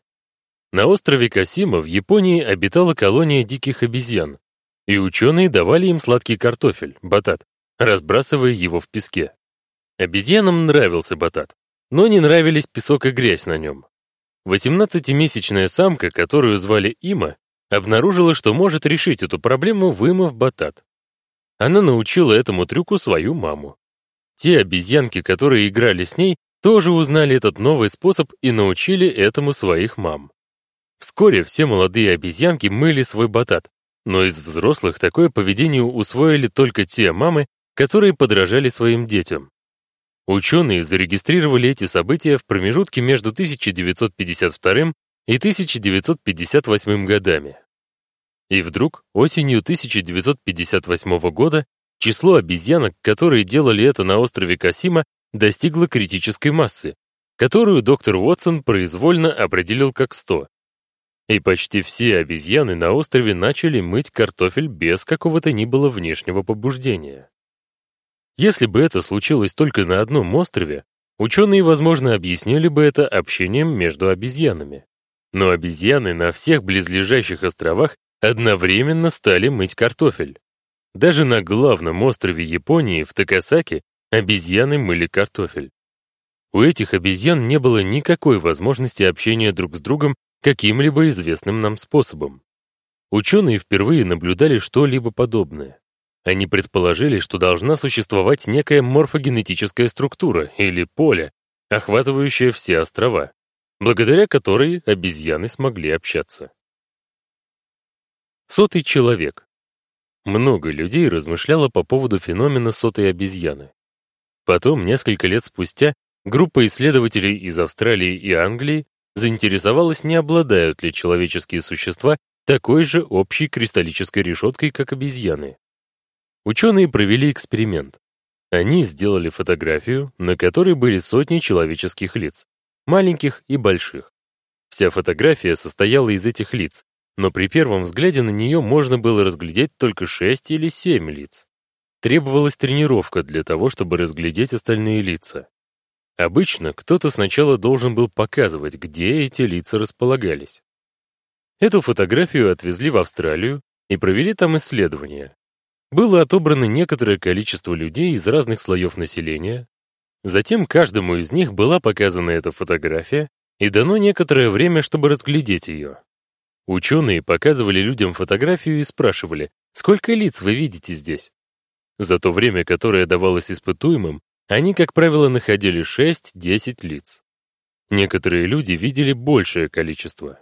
На острове Касима в Японии обитала колония диких обезьян, и ученые давали им сладкий картофель, батат, разбрасывая его в песке. Обезьянам нравился батат, но не нравились песок и грязь на нем. 18-месячная самка, которую звали Има, обнаружила, что может решить эту проблему, вымыв батат. Она научила этому трюку свою маму. Те обезьянки, которые играли с ней, тоже узнали этот новый способ и научили этому своих мам. Вскоре все молодые обезьянки мыли свой батат, но из взрослых такое поведение усвоили только те мамы, которые подражали своим детям. Ученые зарегистрировали эти события в промежутке между 1952 и 1958 годами. И вдруг, осенью 1958 года, число обезьянок, которые делали это на острове Касима, достигло критической массы, которую доктор Уотсон произвольно определил как 100. И почти все обезьяны на острове начали мыть картофель без какого-то ни было внешнего побуждения. Если бы это случилось только на одном острове, ученые, возможно, объяснили бы это общением между обезьянами. Но обезьяны на всех близлежащих островах одновременно стали мыть картофель. Даже на главном острове Японии, в Такасаки, обезьяны мыли картофель. У этих обезьян не было никакой возможности общения друг с другом каким-либо известным нам способом. Ученые впервые наблюдали что-либо подобное. Они предположили, что должна существовать некая морфогенетическая структура или поле, охватывающее все острова, благодаря которой обезьяны смогли общаться. Сотый человек. Много людей размышляло по поводу феномена сотой обезьяны. Потом, несколько лет спустя, группа исследователей из Австралии и Англии заинтересовалась, не обладают ли человеческие существа такой же общей кристаллической решеткой, как обезьяны. Ученые провели эксперимент. Они сделали фотографию, на которой были сотни человеческих лиц, маленьких и больших. Вся фотография состояла из этих лиц, но при первом взгляде на нее можно было разглядеть только 6 или 7 лиц. Требовалась тренировка для того, чтобы разглядеть остальные лица. Обычно кто-то сначала должен был показывать, где эти лица располагались. Эту фотографию отвезли в Австралию и провели там исследования, было отобрано некоторое количество людей из разных слоев населения, затем каждому из них была показана эта фотография и дано некоторое время, чтобы разглядеть ее. Ученые показывали людям фотографию и спрашивали, сколько лиц вы видите здесь? За то время, которое давалось испытуемым, они, как правило, находили 6-10 лиц. Некоторые люди видели большее количество.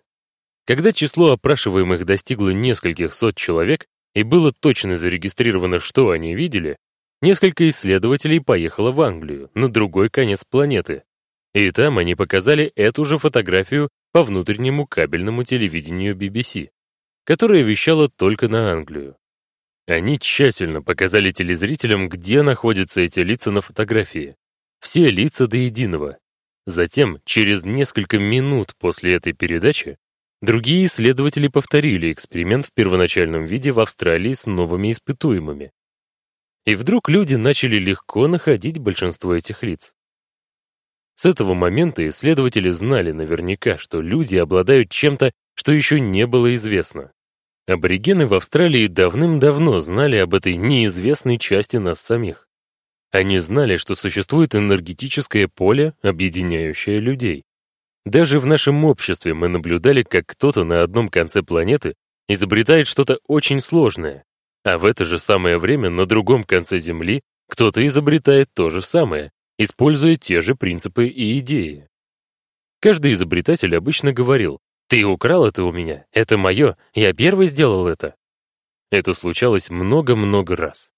Когда число опрашиваемых достигло нескольких сот человек, и было точно зарегистрировано, что они видели, несколько исследователей поехало в Англию, на другой конец планеты. И там они показали эту же фотографию по внутреннему кабельному телевидению BBC, которое вещало только на Англию. Они тщательно показали телезрителям, где находятся эти лица на фотографии. Все лица до единого. Затем, через несколько минут после этой передачи, другие исследователи повторили эксперимент в первоначальном виде в Австралии с новыми испытуемыми. И вдруг люди начали легко находить большинство этих лиц. С этого момента исследователи знали наверняка, что люди обладают чем-то, что еще не было известно. Аборигены в Австралии давным-давно знали об этой неизвестной части нас самих. Они знали, что существует энергетическое поле, объединяющее людей. Даже в нашем обществе мы наблюдали, как кто-то на одном конце планеты изобретает что-то очень сложное, а в это же самое время на другом конце Земли кто-то изобретает то же самое, используя те же принципы и идеи. Каждый изобретатель обычно говорил, «Ты украл это у меня, это мое, я первый сделал это». Это случалось много-много раз.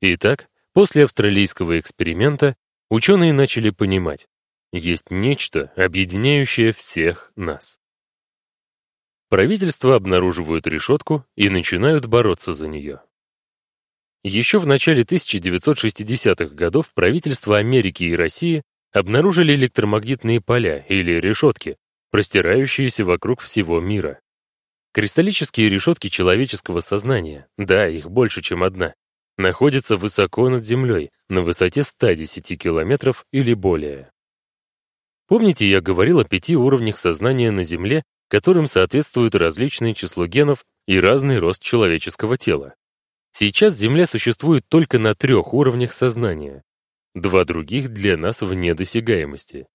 Итак, после австралийского эксперимента ученые начали понимать, есть нечто, объединяющее всех нас. Правительства обнаруживают решетку и начинают бороться за нее. Еще в начале 1960-х годов правительства Америки и России обнаружили электромагнитные поля или решетки, простирающиеся вокруг всего мира. Кристаллические решетки человеческого сознания, да, их больше, чем одна, находятся высоко над Землей, на высоте 110 километров или более. Помните, я говорил о пяти уровнях сознания на Земле, которым соответствует различное число генов и разный рост человеческого тела? Сейчас Земля существует только на трех уровнях сознания. Два других для нас вне досягаемости.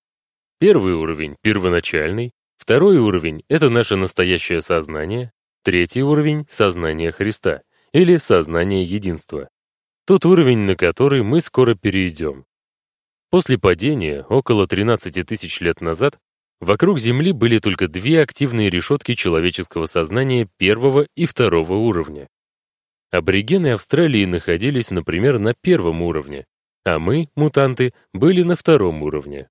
Первый уровень — первоначальный, второй уровень — это наше настоящее сознание, третий уровень — сознание Христа или сознание единства. Тот уровень, на который мы скоро перейдем. После падения, около 13 тысяч лет назад, вокруг Земли были только две активные решетки человеческого сознания первого и второго уровня. Аборигены Австралии находились, например, на первом уровне, а мы, мутанты, были на втором уровне.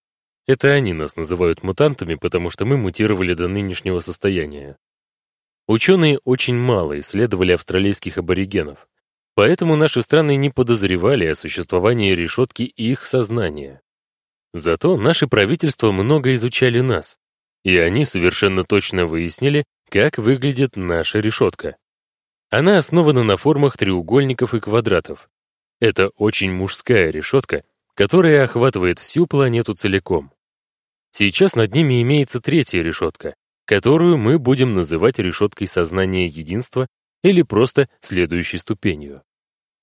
Это они нас называют мутантами, потому что мы мутировали до нынешнего состояния. Ученые очень мало исследовали австралийских аборигенов, поэтому наши страны не подозревали о существовании решетки их сознания. Зато наши правительства много изучали нас, и они совершенно точно выяснили, как выглядит наша решетка. Она основана на формах треугольников и квадратов. Это очень мужская решетка, которая охватывает всю планету целиком. Сейчас над ними имеется третья решетка, которую мы будем называть решеткой сознания единства или просто следующей ступенью.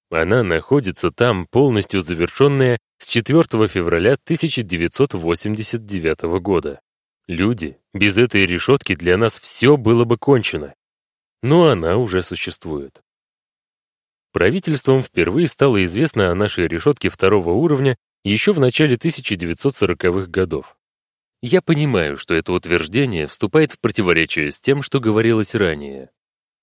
Она находится там, полностью завершенная с 4 февраля 1989 года. Люди, без этой решетки для нас все было бы кончено. Но она уже существует. Правительством впервые стало известно о нашей решетке второго уровня еще в начале 1940-х годов. Я понимаю, что это утверждение вступает в противоречие с тем, что говорилось ранее.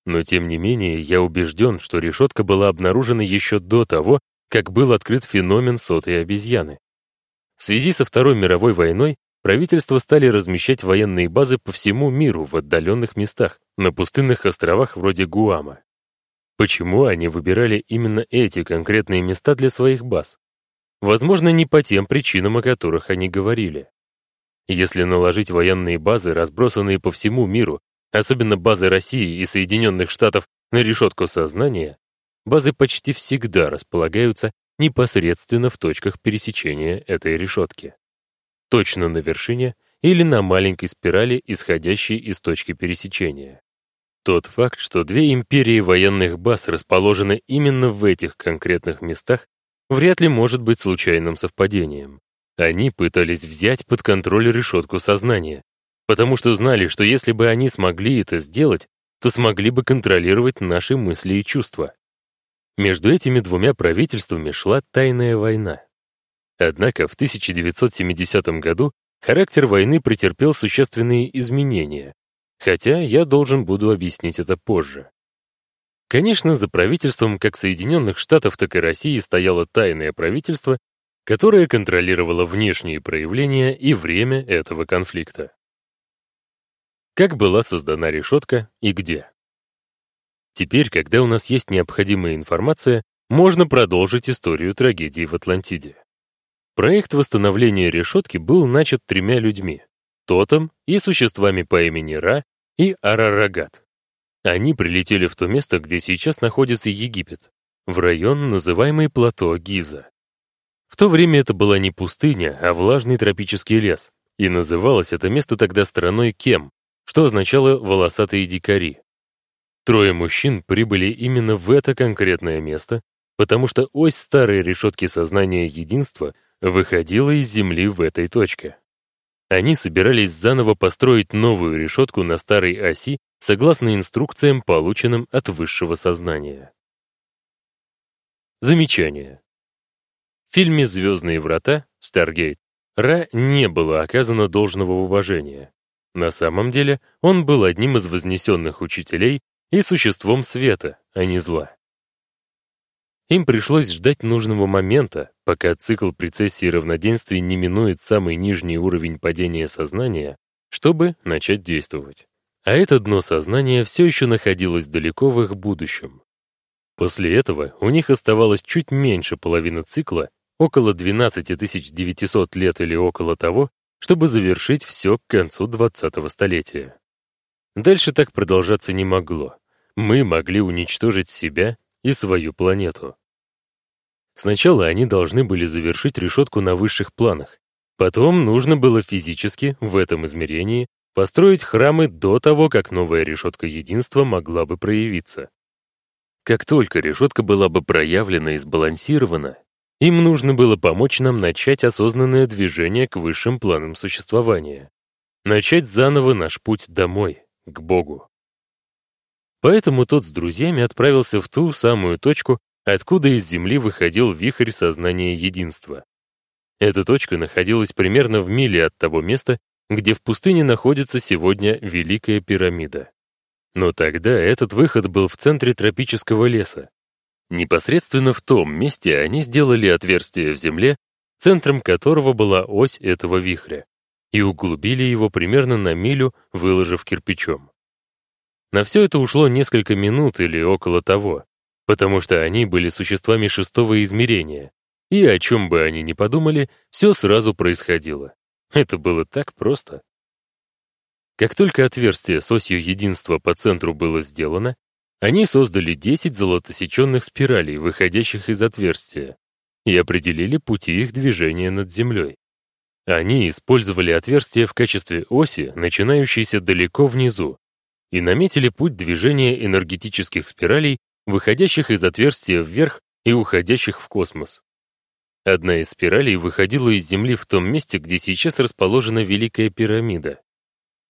Но тем не менее, я убежден, что решетка была обнаружена еще до того, как был открыт феномен сотой обезьяны. В связи со Второй мировой войной правительства стали размещать военные базы по всему миру в отдаленных местах, на пустынных островах вроде Гуама. Почему они выбирали именно эти конкретные места для своих баз? Возможно, не по тем причинам, о которых они говорили. Если наложить военные базы, разбросанные по всему миру, особенно базы России и Соединенных Штатов, на решетку сознания, базы почти всегда располагаются непосредственно в точках пересечения этой решетки. Точно на вершине или на маленькой спирали, исходящей из точки пересечения. Тот факт, что две империи военных баз расположены именно в этих конкретных местах, вряд ли может быть случайным совпадением. Они пытались взять под контроль решетку сознания, потому что знали, что если бы они смогли это сделать, то смогли бы контролировать наши мысли и чувства. Между этими двумя правительствами шла тайная война. Однако в 1970 году характер войны претерпел существенные изменения, хотя я должен буду объяснить это позже. Конечно, за правительством как Соединенных Штатов, так и России стояло тайное правительство, которое контролировало внешние проявления и время этого конфликта. Как была создана решетка и где? Теперь, когда у нас есть необходимая информация, можно продолжить историю трагедии в Атлантиде. Проект восстановления решетки был начат тремя людьми — Тотом и существами по имени Ра и Арарагат. Они прилетели в то место, где сейчас находится Египет, в район, называемый плато Гиза. В то время это была не пустыня, а влажный тропический лес, и называлось это место тогда страной Кем, что означало «волосатые дикари». Трое мужчин прибыли именно в это конкретное место, потому что ось старой решетки сознания единства выходила из Земли в этой точке. Они собирались заново построить новую решетку на старой оси согласно инструкциям, полученным от высшего сознания. Замечание. В фильме «Звездные врата» Stargate Ра не было оказано должного уважения. На самом деле он был одним из вознесенных учителей и существом света, а не зла. Им пришлось ждать нужного момента, пока цикл прецессии равноденствий не минует самый нижний уровень падения сознания, чтобы начать действовать. А это дно сознания все еще находилось далеко в их будущем. После этого у них оставалось чуть меньше половины цикла, около 12900 лет или около того, чтобы завершить все к концу 20-го столетия. Дальше так продолжаться не могло. Мы могли уничтожить себя и свою планету. Сначала они должны были завершить решетку на высших планах. Потом нужно было физически, в этом измерении, построить храмы до того, как новая решетка единства могла бы проявиться. Как только решетка была бы проявлена и сбалансирована, им нужно было помочь нам начать осознанное движение к высшим планам существования. Начать заново наш путь домой, к Богу. Поэтому тот с друзьями отправился в ту самую точку, откуда из Земли выходил вихрь сознания единства. Эта точка находилась примерно в миле от того места, где в пустыне находится сегодня Великая пирамида. Но тогда этот выход был в центре тропического леса. Непосредственно в том месте они сделали отверстие в земле, центром которого была ось этого вихря, и углубили его примерно на милю, выложив кирпичом. На все это ушло несколько минут или около того, потому что они были существами шестого измерения, и о чем бы они ни подумали, все сразу происходило. Это было так просто. Как только отверстие с осью единства по центру было сделано, они создали 10 золотосеченных спиралей, выходящих из отверстия, и определили пути их движения над землей. Они использовали отверстие в качестве оси, начинающейся далеко внизу, и наметили путь движения энергетических спиралей, выходящих из отверстия вверх и уходящих в космос. Одна из спиралей выходила из Земли в том месте, где сейчас расположена Великая пирамида.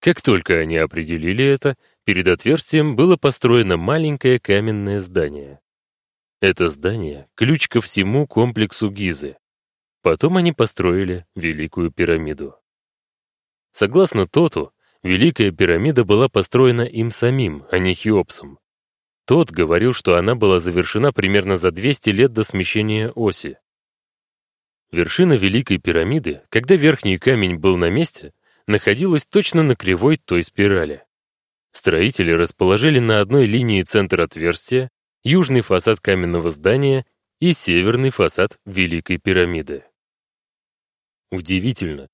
Как только они определили это, перед отверстием было построено маленькое каменное здание. Это здание — ключ ко всему комплексу Гизы. Потом они построили Великую пирамиду. Согласно Тоту, Великая пирамида была построена им самим, а не Хеопсом. Тот говорил, что она была завершена примерно за 200 лет до смещения оси. Вершина Великой пирамиды, когда верхний камень был на месте, находилась точно на кривой той спирали. Строители расположили на одной линии центр отверстия, южный фасад каменного здания и северный фасад Великой пирамиды. Удивительно.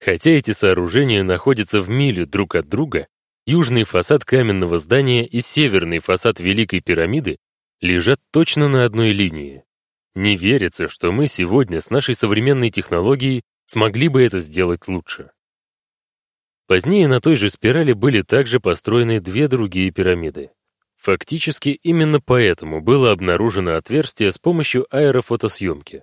Хотя эти сооружения находятся в миле друг от друга, южный фасад каменного здания и северный фасад Великой пирамиды лежат точно на одной линии. Не верится, что мы сегодня с нашей современной технологией смогли бы это сделать лучше. Позднее на той же спирали были также построены две другие пирамиды. Фактически именно поэтому было обнаружено отверстие с помощью аэрофотосъемки.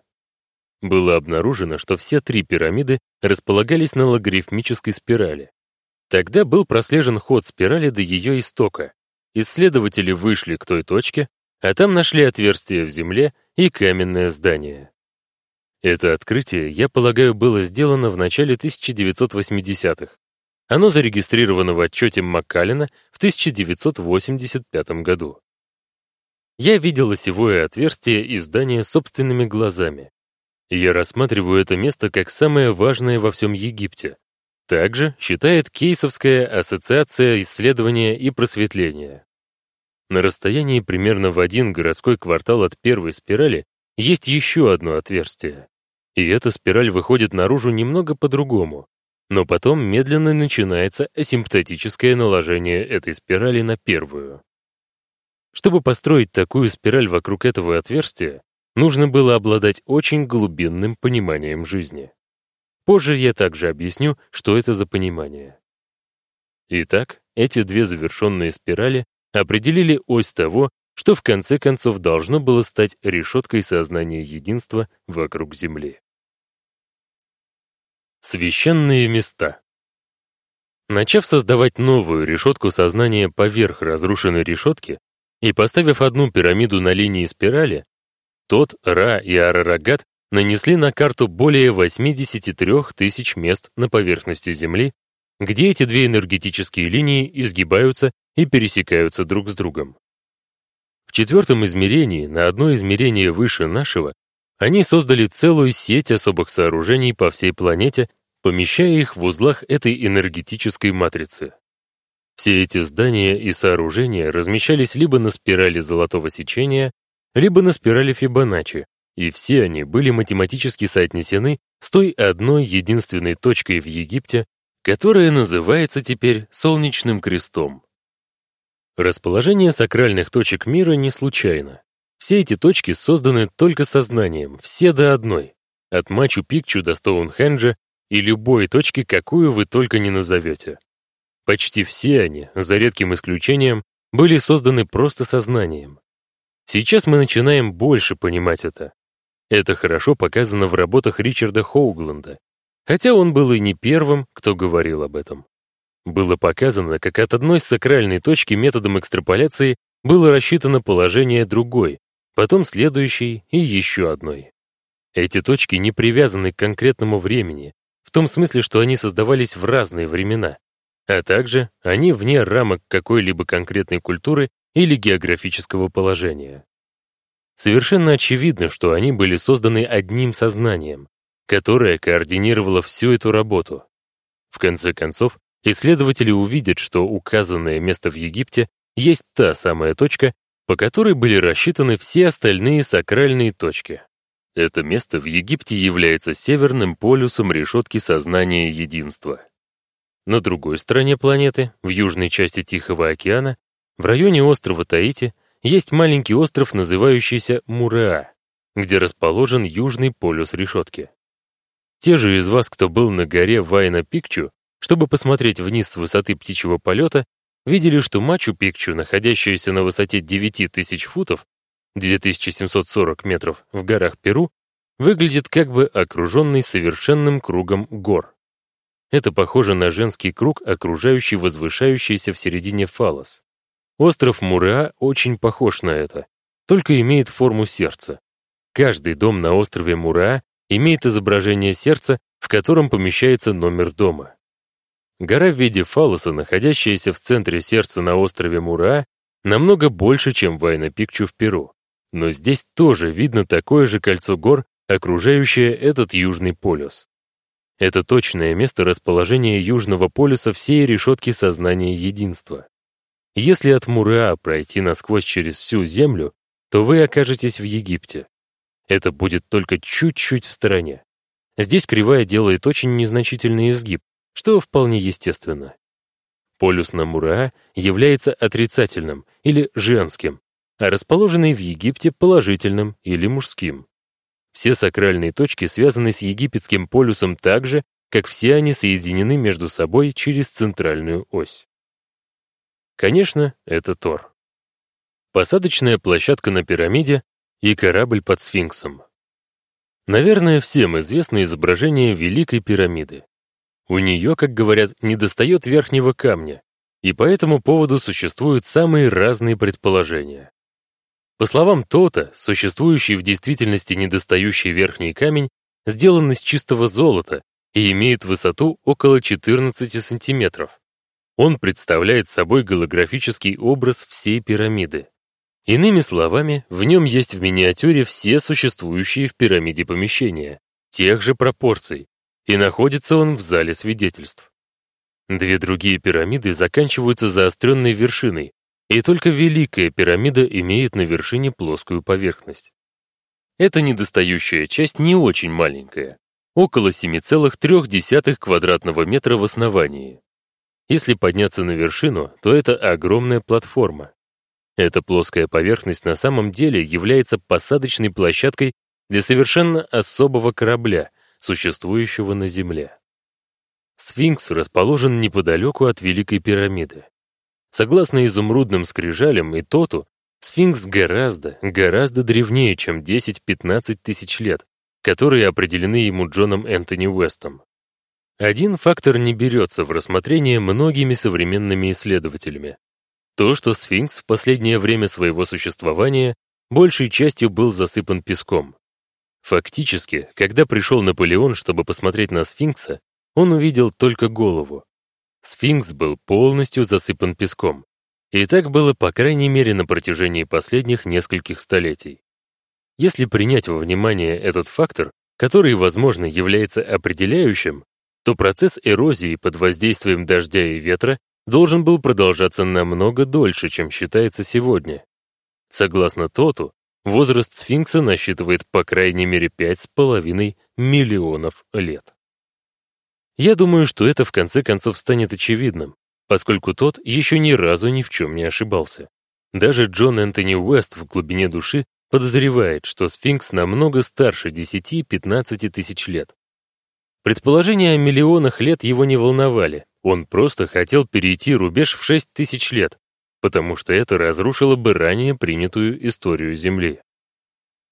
Было обнаружено, что все три пирамиды располагались на логарифмической спирали. Тогда был прослежен ход спирали до ее истока. Исследователи вышли к той точке, а там нашли отверстие в земле и каменное здание. Это открытие, я полагаю, было сделано в начале 1980-х. Оно зарегистрировано в отчете Маккалина в 1985 году. Я видел осевое отверстие и здание собственными глазами. Я рассматриваю это место как самое важное во всем Египте. Также считает Кейсовская ассоциация исследования и просветления. На расстоянии примерно в один городской квартал от первой спирали есть еще одно отверстие. И эта спираль выходит наружу немного по-другому. Но потом медленно начинается асимптотическое наложение этой спирали на первую. Чтобы построить такую спираль вокруг этого отверстия, нужно было обладать очень глубинным пониманием жизни. Позже я также объясню, что это за понимание. Итак, эти две завершенные спирали определили ось того, что в конце концов должно было стать решеткой сознания единства вокруг Земли. Священные места Начав создавать новую решетку сознания поверх разрушенной решетки и поставив одну пирамиду на линии спирали, тот, Ра и Арарагат нанесли на карту более 83 тысяч мест на поверхности Земли, где эти две энергетические линии изгибаются и пересекаются друг с другом. В четвертом измерении, на одно измерение выше нашего, они создали целую сеть особых сооружений по всей планете, помещая их в узлах этой энергетической матрицы. Все эти здания и сооружения размещались либо на спирали золотого сечения, либо на спирали Фибоначчи, и все они были математически соотнесены с той одной единственной точкой в Египте, которая называется теперь Солнечным крестом. Расположение сакральных точек мира не случайно. Все эти точки созданы только сознанием, все до одной, от Мачу-Пикчу до Стоунхенджа и любой точки, какую вы только не назовете. Почти все они, за редким исключением, были созданы просто сознанием. Сейчас мы начинаем больше понимать это. Это хорошо показано в работах Ричарда Хоугланда, хотя он был и не первым, кто говорил об этом. Было показано, как от одной сакральной точки методом экстраполяции было рассчитано положение другой, потом следующей и еще одной. Эти точки не привязаны к конкретному времени, том смысле, что они создавались в разные времена, а также они вне рамок какой-либо конкретной культуры или географического положения. Совершенно очевидно, что они были созданы одним сознанием, которое координировало всю эту работу. В конце концов, исследователи увидят, что указанное место в Египте есть та самая точка, по которой были рассчитаны все остальные сакральные точки. Это место в Египте является северным полюсом решетки сознания единства. На другой стороне планеты, в южной части Тихого океана, в районе острова Таити, есть маленький остров, называющийся Муреа, где расположен южный полюс решетки. Те же из вас, кто был на горе Вайна-Пикчу, чтобы посмотреть вниз с высоты птичьего полета, видели, что Мачу-Пикчу, находящаяся на высоте 9000 футов, 2740 метров в горах Перу, выглядит как бы окруженный совершенным кругом гор. Это похоже на женский круг, окружающий возвышающийся в середине фалос. Остров Муреа очень похож на это, только имеет форму сердца. Каждый дом на острове Муреа имеет изображение сердца, в котором помещается номер дома. Гора в виде фалоса, находящаяся в центре сердца на острове Мура, намного больше, чем Вайна-Пикчу в Перу. Но здесь тоже видно такое же кольцо гор, окружающее этот южный полюс. Это точное место расположения южного полюса всей решетки сознания единства. Если от Мура пройти насквозь через всю Землю, то вы окажетесь в Египте. Это будет только чуть-чуть в стороне. Здесь кривая делает очень незначительный изгиб, что вполне естественно. Полюс на Мура является отрицательным или женским, а расположенный в Египте положительным или мужским. Все сакральные точки связаны с египетским полюсом так же, как все они соединены между собой через центральную ось. Конечно, это Тор. Посадочная площадка на пирамиде и корабль под сфинксом. Наверное, всем известно изображение Великой пирамиды. У нее, как говорят, недостает верхнего камня, и по этому поводу существуют самые разные предположения. По словам Тота, существующий в действительности недостающий верхний камень сделан из чистого золота и имеет высоту около 14 сантиметров. Он представляет собой голографический образ всей пирамиды. Иными словами, в нем есть в миниатюре все существующие в пирамиде помещения, тех же пропорций, и находится он в зале свидетельств. Две другие пирамиды заканчиваются заостренной вершиной, и только Великая пирамида имеет на вершине плоскую поверхность. Эта недостающая часть не очень маленькая, около 7,3 квадратного метра в основании. Если подняться на вершину, то это огромная платформа. Эта плоская поверхность на самом деле является посадочной площадкой для совершенно особого корабля, существующего на Земле. Сфинкс расположен неподалеку от Великой пирамиды. Согласно изумрудным скрижалям и Тоту, сфинкс гораздо, гораздо древнее, чем 10-15 тысяч лет, которые определены ему Джоном Энтони Уэстом. Один фактор не берется в рассмотрение многими современными исследователями. То, что сфинкс в последнее время своего существования большей частью был засыпан песком. Фактически, когда пришел Наполеон, чтобы посмотреть на сфинкса, он увидел только голову. Сфинкс был полностью засыпан песком. И так было, по крайней мере, на протяжении последних нескольких столетий. Если принять во внимание этот фактор, который, возможно, является определяющим, то процесс эрозии под воздействием дождя и ветра должен был продолжаться намного дольше, чем считается сегодня. Согласно Тоту, возраст сфинкса насчитывает по крайней мере 5,5 миллионов лет. Я думаю, что это в конце концов станет очевидным, поскольку тот еще ни разу ни в чем не ошибался. Даже Джон Энтони Уэст в глубине души подозревает, что сфинкс намного старше 10-15 тысяч лет. Предположения о миллионах лет его не волновали, он просто хотел перейти рубеж в 6 тысяч лет, потому что это разрушило бы ранее принятую историю Земли.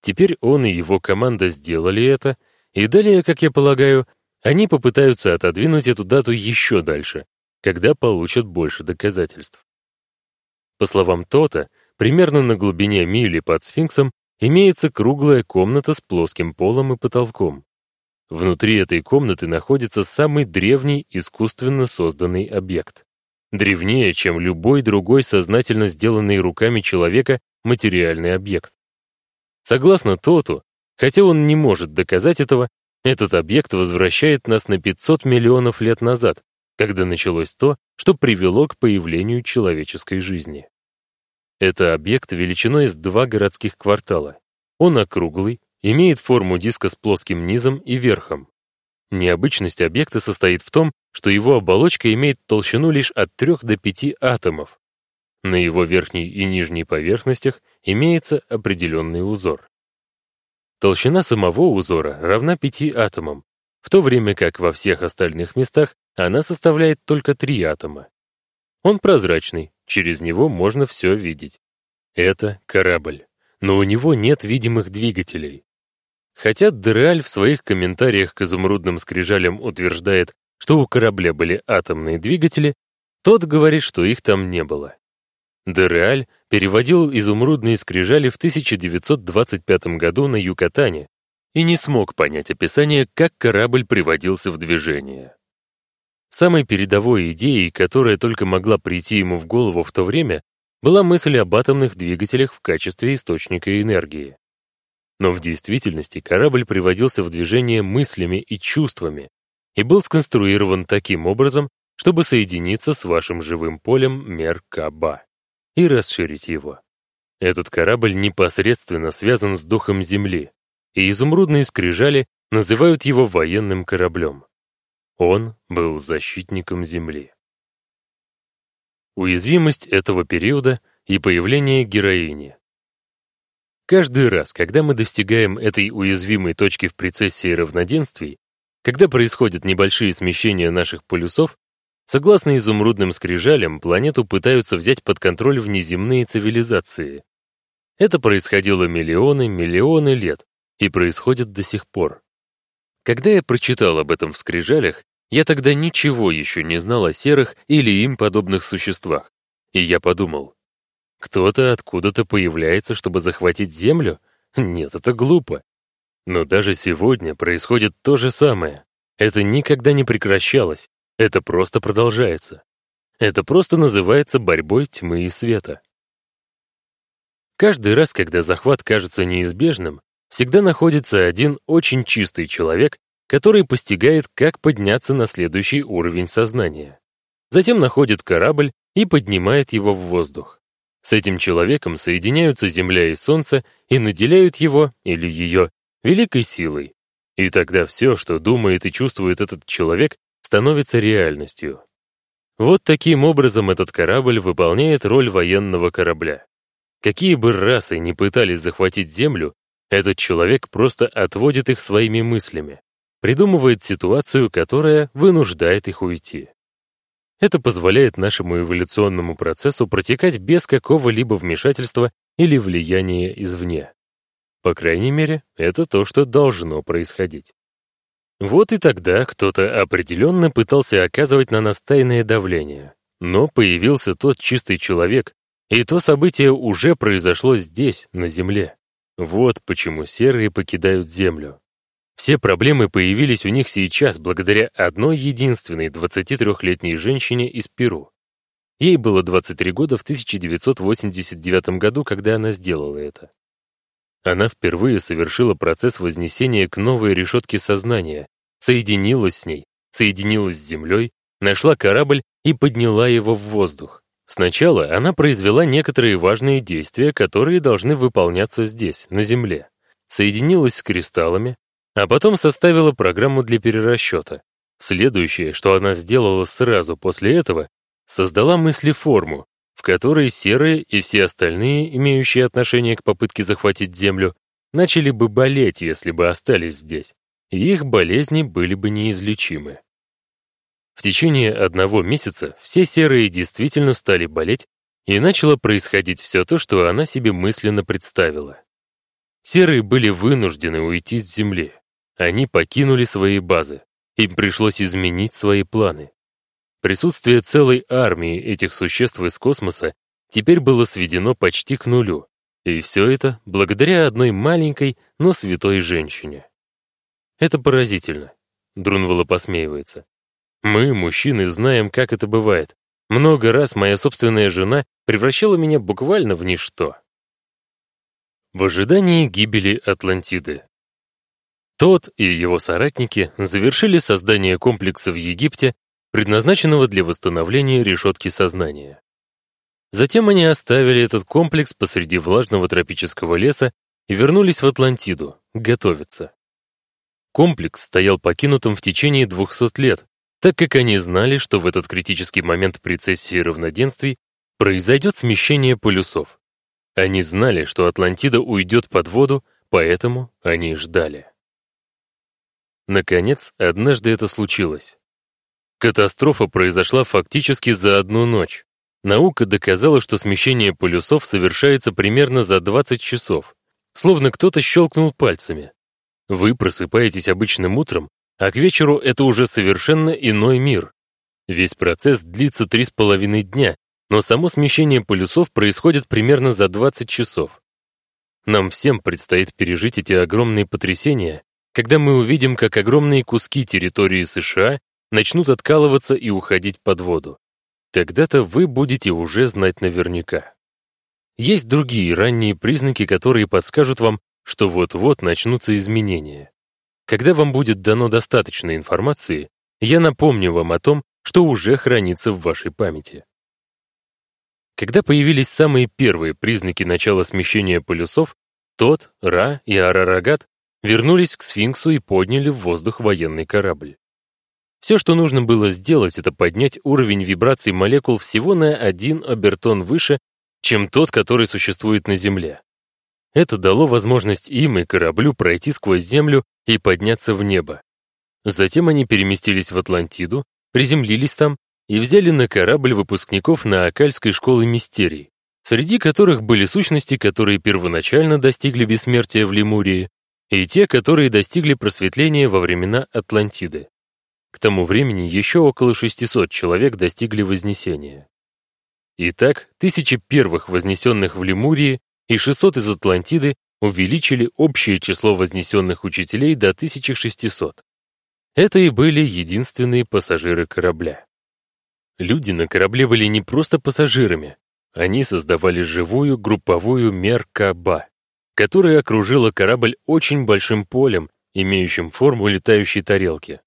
Теперь он и его команда сделали это, и далее, как я полагаю, они попытаются отодвинуть эту дату еще дальше, когда получат больше доказательств. По словам Тота, примерно на глубине мили под сфинксом имеется круглая комната с плоским полом и потолком. Внутри этой комнаты находится самый древний искусственно созданный объект. Древнее, чем любой другой сознательно сделанный руками человека материальный объект. Согласно Тоту, хотя он не может доказать этого, этот объект возвращает нас на 500 миллионов лет назад, когда началось то, что привело к появлению человеческой жизни. Это объект величиной с два городских квартала. Он округлый, имеет форму диска с плоским низом и верхом. Необычность объекта состоит в том, что его оболочка имеет толщину лишь от 3 до 5 атомов. На его верхней и нижней поверхностях имеется определенный узор. Толщина самого узора равна 5 атомам, в то время как во всех остальных местах она составляет только 3 атома. Он прозрачный, через него можно все видеть. Это корабль, но у него нет видимых двигателей. Хотя Дереаль в своих комментариях к изумрудным скрижалям утверждает, что у корабля были атомные двигатели, тот говорит, что их там не было. Дереаль переводил изумрудные скрижали в 1925 году на Юкатане и не смог понять описание, как корабль приводился в движение. Самой передовой идеей, которая только могла прийти ему в голову в то время, была мысль об атомных двигателях в качестве источника энергии. Но в действительности корабль приводился в движение мыслями и чувствами и был сконструирован таким образом, чтобы соединиться с вашим живым полем Меркаба и расширить его. Этот корабль непосредственно связан с духом Земли, и изумрудные скрижали называют его военным кораблем. Он был защитником Земли. Уязвимость этого периода и появление героини. Каждый раз, когда мы достигаем этой уязвимой точки в прецессии равноденствий, когда происходят небольшие смещения наших полюсов, Согласно изумрудным скрижалям, планету пытаются взять под контроль внеземные цивилизации. Это происходило миллионы, миллионы лет и происходит до сих пор. Когда я прочитал об этом в скрижалях, я тогда ничего еще не знал о серых или им подобных существах. И я подумал, кто-то откуда-то появляется, чтобы захватить Землю? Нет, это глупо. Но даже сегодня происходит то же самое. Это никогда не прекращалось, это просто продолжается. Это просто называется борьбой тьмы и света. Каждый раз, когда захват кажется неизбежным, всегда находится один очень чистый человек, который постигает, как подняться на следующий уровень сознания. Затем находит корабль и поднимает его в воздух. С этим человеком соединяются Земля и Солнце и наделяют его или ее великой силой. И тогда все, что думает и чувствует этот человек, становится реальностью. Вот таким образом этот корабль выполняет роль военного корабля. Какие бы расы ни пытались захватить Землю, этот человек просто отводит их своими мыслями, придумывает ситуацию, которая вынуждает их уйти. Это позволяет нашему эволюционному процессу протекать без какого-либо вмешательства или влияния извне. По крайней мере, это то, что должно происходить. Вот и тогда кто-то определенно пытался оказывать на нас тайное давление. Но появился тот чистый человек, и то событие уже произошло здесь, на Земле. Вот почему серые покидают Землю. Все проблемы появились у них сейчас благодаря одной единственной 23-летней женщине из Перу. Ей было 23 года в 1989 году, когда она сделала это. Она впервые совершила процесс вознесения к новой решетке сознания, соединилась с ней, соединилась с Землей, нашла корабль и подняла его в воздух. Сначала она произвела некоторые важные действия, которые должны выполняться здесь, на Земле. Соединилась с кристаллами, а потом составила программу для перерасчета. Следующее, что она сделала сразу после этого, создала мыслеформу, в которой серые и все остальные, имеющие отношение к попытке захватить Землю, начали бы болеть, если бы остались здесь, и их болезни были бы неизлечимы. В течение одного месяца все серые действительно стали болеть, и начало происходить все то, что она себе мысленно представила. Серые были вынуждены уйти с Земли. Они покинули свои базы. Им пришлось изменить свои планы. Присутствие целой армии этих существ из космоса теперь было сведено почти к нулю. И все это благодаря одной маленькой, но святой женщине. Это поразительно. Друнвола посмеивается. Мы, мужчины, знаем, как это бывает. Много раз моя собственная жена превращала меня буквально в ничто. В ожидании гибели Атлантиды. Тот и его соратники завершили создание комплекса в Египте, предназначенного для восстановления решетки сознания. Затем они оставили этот комплекс посреди влажного тропического леса и вернулись в Атлантиду, готовиться. Комплекс стоял покинутым в течение 200 лет, так как они знали, что в этот критический момент прецессии равноденствий произойдет смещение полюсов. Они знали, что Атлантида уйдет под воду, поэтому они ждали. Наконец, однажды это случилось. Катастрофа произошла фактически за одну ночь. Наука доказала, что смещение полюсов совершается примерно за 20 часов, словно кто-то щелкнул пальцами. Вы просыпаетесь обычным утром, а к вечеру это уже совершенно иной мир. Весь процесс длится 3,5 дня, но само смещение полюсов происходит примерно за 20 часов. Нам всем предстоит пережить эти огромные потрясения, когда мы увидим, как огромные куски территории США начнут откалываться и уходить под воду. Тогда-то вы будете уже знать наверняка. Есть другие ранние признаки, которые подскажут вам, что вот-вот начнутся изменения. Когда вам будет дано достаточно информации, я напомню вам о том, что уже хранится в вашей памяти. Когда появились самые первые признаки начала смещения полюсов, Тот, Ра и Арарагат вернулись к сфинксу и подняли в воздух военный корабль. Все, что нужно было сделать, это поднять уровень вибраций молекул всего на один обертон выше, чем тот, который существует на Земле. Это дало возможность им и кораблю пройти сквозь Землю и подняться в небо. Затем они переместились в Атлантиду, приземлились там и взяли на корабль выпускников на Акальской школы мистерий, среди которых были сущности, которые первоначально достигли бессмертия в Лемурии, и те, которые достигли просветления во времена Атлантиды. К тому времени еще около 600 человек достигли Вознесения. Итак, тысячи первых вознесенных в Лемурии и 600 из Атлантиды увеличили общее число вознесенных учителей до 1600. Это и были единственные пассажиры корабля. Люди на корабле были не просто пассажирами, Они создавали живую групповую Меркаба, которая окружила корабль очень большим полем, имеющим форму летающей тарелки.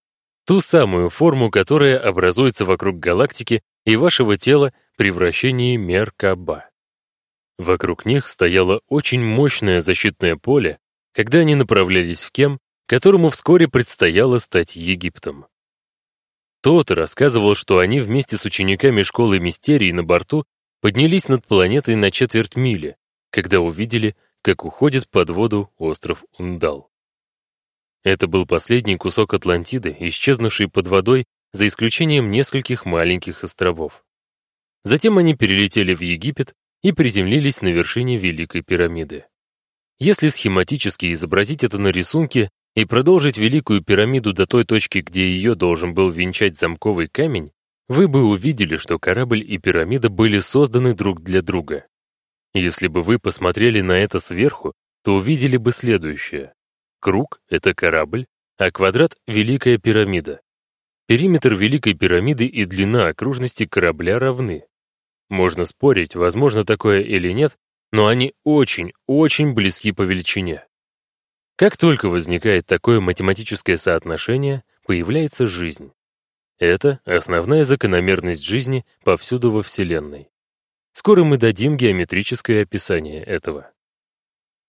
Ту самую форму, которая образуется вокруг галактики и вашего тела при вращении Меркаба. Вокруг них стояло очень мощное защитное поле, когда они направлялись в Кем, которому вскоре предстояло стать Египтом. Тот рассказывал, что они вместе с учениками школы мистерий на борту поднялись над планетой на четверть мили, когда увидели, как уходит под воду остров Ундал. Это был последний кусок Атлантиды, исчезнувший под водой за исключением нескольких маленьких островов. Затем они перелетели в Египет и приземлились на вершине Великой пирамиды. Если схематически изобразить это на рисунке и продолжить Великую пирамиду до той точки, где ее должен был венчать замковый камень, вы бы увидели, что корабль и пирамида были созданы друг для друга. Если бы вы посмотрели на это сверху, то увидели бы следующее. Круг — это корабль, а квадрат — Великая пирамида. Периметр Великой пирамиды и длина окружности корабля равны. Можно спорить, возможно такое или нет, но они очень-очень близки по величине. Как только возникает такое математическое соотношение, появляется жизнь. Это основная закономерность жизни повсюду во Вселенной. Скоро мы дадим геометрическое описание этого.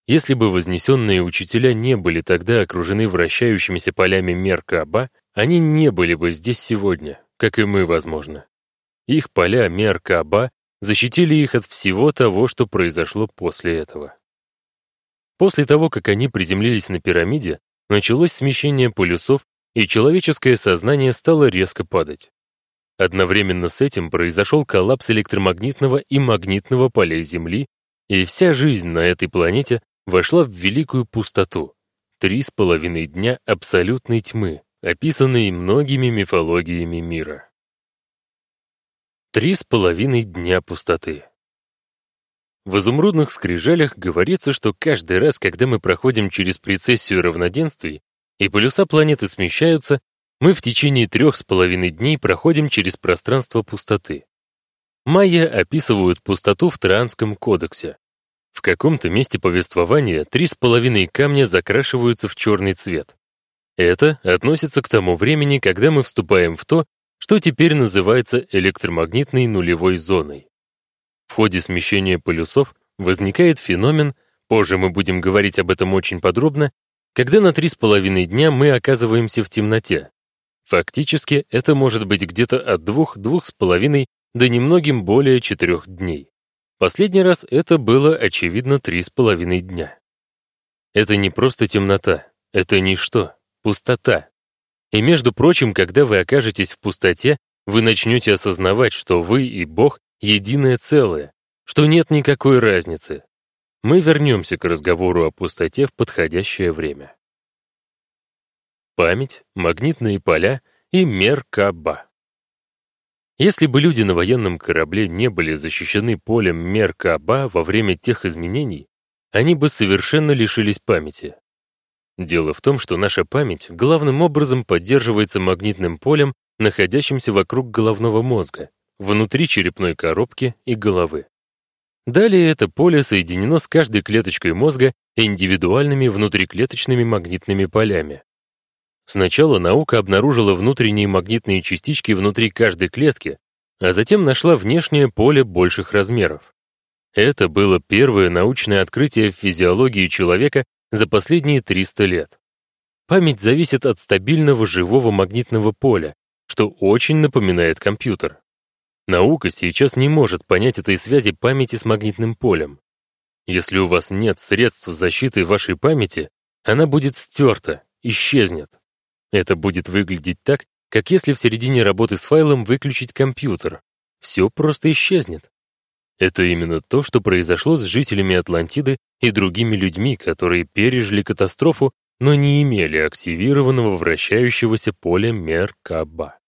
Если бы вознесенные учителя не были тогда окружены вращающимися полями Меркаба, они не были бы здесь сегодня, как и мы, возможно. Их поля Меркаба защитили их от всего того, что произошло после этого. После того, как они приземлились на пирамиде, началось смещение полюсов, и человеческое сознание стало резко падать. Одновременно с этим произошел коллапс электромагнитного и магнитного полей Земли, и вся жизнь на этой планете вошла в великую пустоту. Три с половиной дня абсолютной тьмы, описанные многими мифологиями мира. Три с половиной дня пустоты. В изумрудных скрижалях говорится, что каждый раз, когда мы проходим через прецессию равноденствий, и полюса планеты смещаются, мы в течение трех с половиной дней проходим через пространство пустоты. Майя описывают пустоту в Транском кодексе. В каком-то месте повествования три с половиной камня закрашиваются в черный цвет. Это относится к тому времени, когда мы вступаем в то, что теперь называется электромагнитной нулевой зоной. В ходе смещения полюсов возникает феномен, позже мы будем говорить об этом очень подробно, когда на 3,5 дня мы оказываемся в темноте. Фактически это может быть где-то от 2-2,5 до немногим более 4 дней. Последний раз это было, очевидно, 3,5 дня. Это не просто темнота, это ничто, пустота, и между прочим, когда вы окажетесь в пустоте, вы начнете осознавать, что вы и Бог — единое целое, что нет никакой разницы. Мы вернемся к разговору о пустоте в подходящее время. Память, магнитные поля и Меркаба. Если бы люди на военном корабле не были защищены полем Меркаба во время тех изменений, они бы совершенно лишились памяти. Дело в том, что наша память главным образом поддерживается магнитным полем, находящимся вокруг головного мозга, внутри черепной коробки и головы. Далее это поле соединено с каждой клеточкой мозга индивидуальными внутриклеточными магнитными полями. Сначала наука обнаружила внутренние магнитные частички внутри каждой клетки, а затем нашла внешнее поле больших размеров. Это было первое научное открытие в физиологии человека за последние 300 лет. Память зависит от стабильного живого магнитного поля, что очень напоминает компьютер. Наука сейчас не может понять этой связи памяти с магнитным полем. Если у вас нет средств защиты вашей памяти, она будет стерта, исчезнет. Это будет выглядеть так, как если в середине работы с файлом выключить компьютер. Все просто исчезнет. Это именно то, что произошло с жителями Атлантиды и другими людьми, которые пережили катастрофу, но не имели активированного вращающегося поля Меркаба.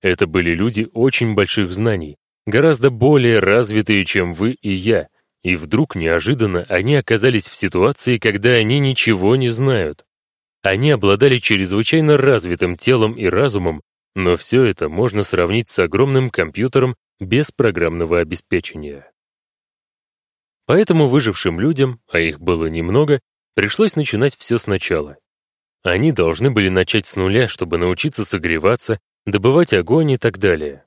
Это были люди очень больших знаний, гораздо более развитые, чем вы и я, и вдруг неожиданно они оказались в ситуации, когда они ничего не знают. Они обладали чрезвычайно развитым телом и разумом, но все это можно сравнить с огромным компьютером без программного обеспечения. Поэтому выжившим людям, а их было немного, пришлось начинать все сначала. Они должны были начать с нуля, чтобы научиться согреваться, добывать огонь и так далее.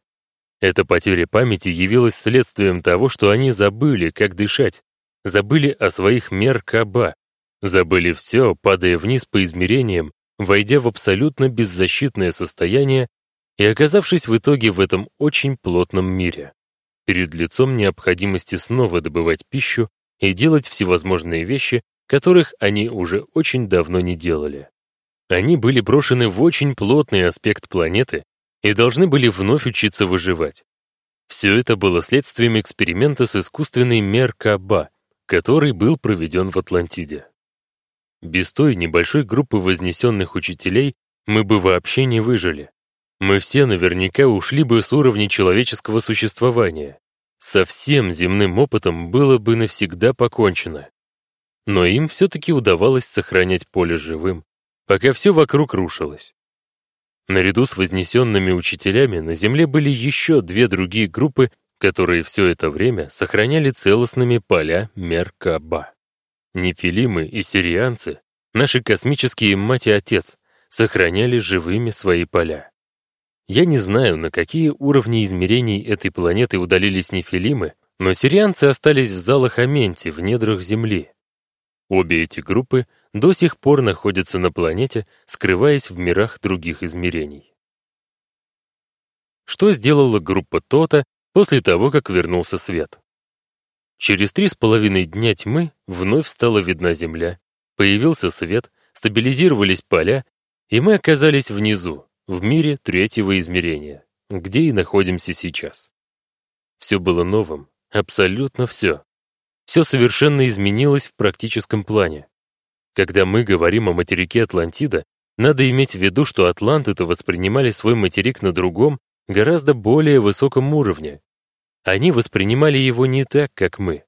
Эта потеря памяти явилась следствием того, что они забыли, как дышать, забыли о своих меркаба, забыли все, падая вниз по измерениям, войдя в абсолютно беззащитное состояние и оказавшись в итоге в этом очень плотном мире, перед лицом необходимости снова добывать пищу и делать всевозможные вещи, которых они уже очень давно не делали. Они были брошены в очень плотный аспект планеты, и должны были вновь учиться выживать. Все это было следствием эксперимента с искусственной Меркаба, который был проведен в Атлантиде. Без той небольшой группы вознесенных учителей мы бы вообще не выжили. Мы все наверняка ушли бы с уровня человеческого существования. Со всем земным опытом было бы навсегда покончено. Но им все-таки удавалось сохранять поле живым, пока все вокруг рушилось. Наряду с вознесенными учителями на Земле были еще две другие группы, которые все это время сохраняли целостными поля Меркаба. Нефилимы и сирианцы, наши космические мать и отец, сохраняли живыми свои поля. Я не знаю, на какие уровни измерений этой планеты удалились нефилимы, но сирианцы остались в залах Аменти в недрах Земли. Обе эти группы до сих пор находятся на планете, скрываясь в мирах других измерений. Что сделала группа Тота после того, как вернулся свет? Через три с половиной дня тьмы вновь стала видна Земля, появился свет, стабилизировались поля, и мы оказались внизу, в мире третьего измерения, где и находимся сейчас. Все было новым, абсолютно все. Все совершенно изменилось в практическом плане. Когда мы говорим о материке Атлантида, надо иметь в виду, что атланты-то воспринимали свой материк на другом, гораздо более высоком уровне. Они воспринимали его не так, как мы.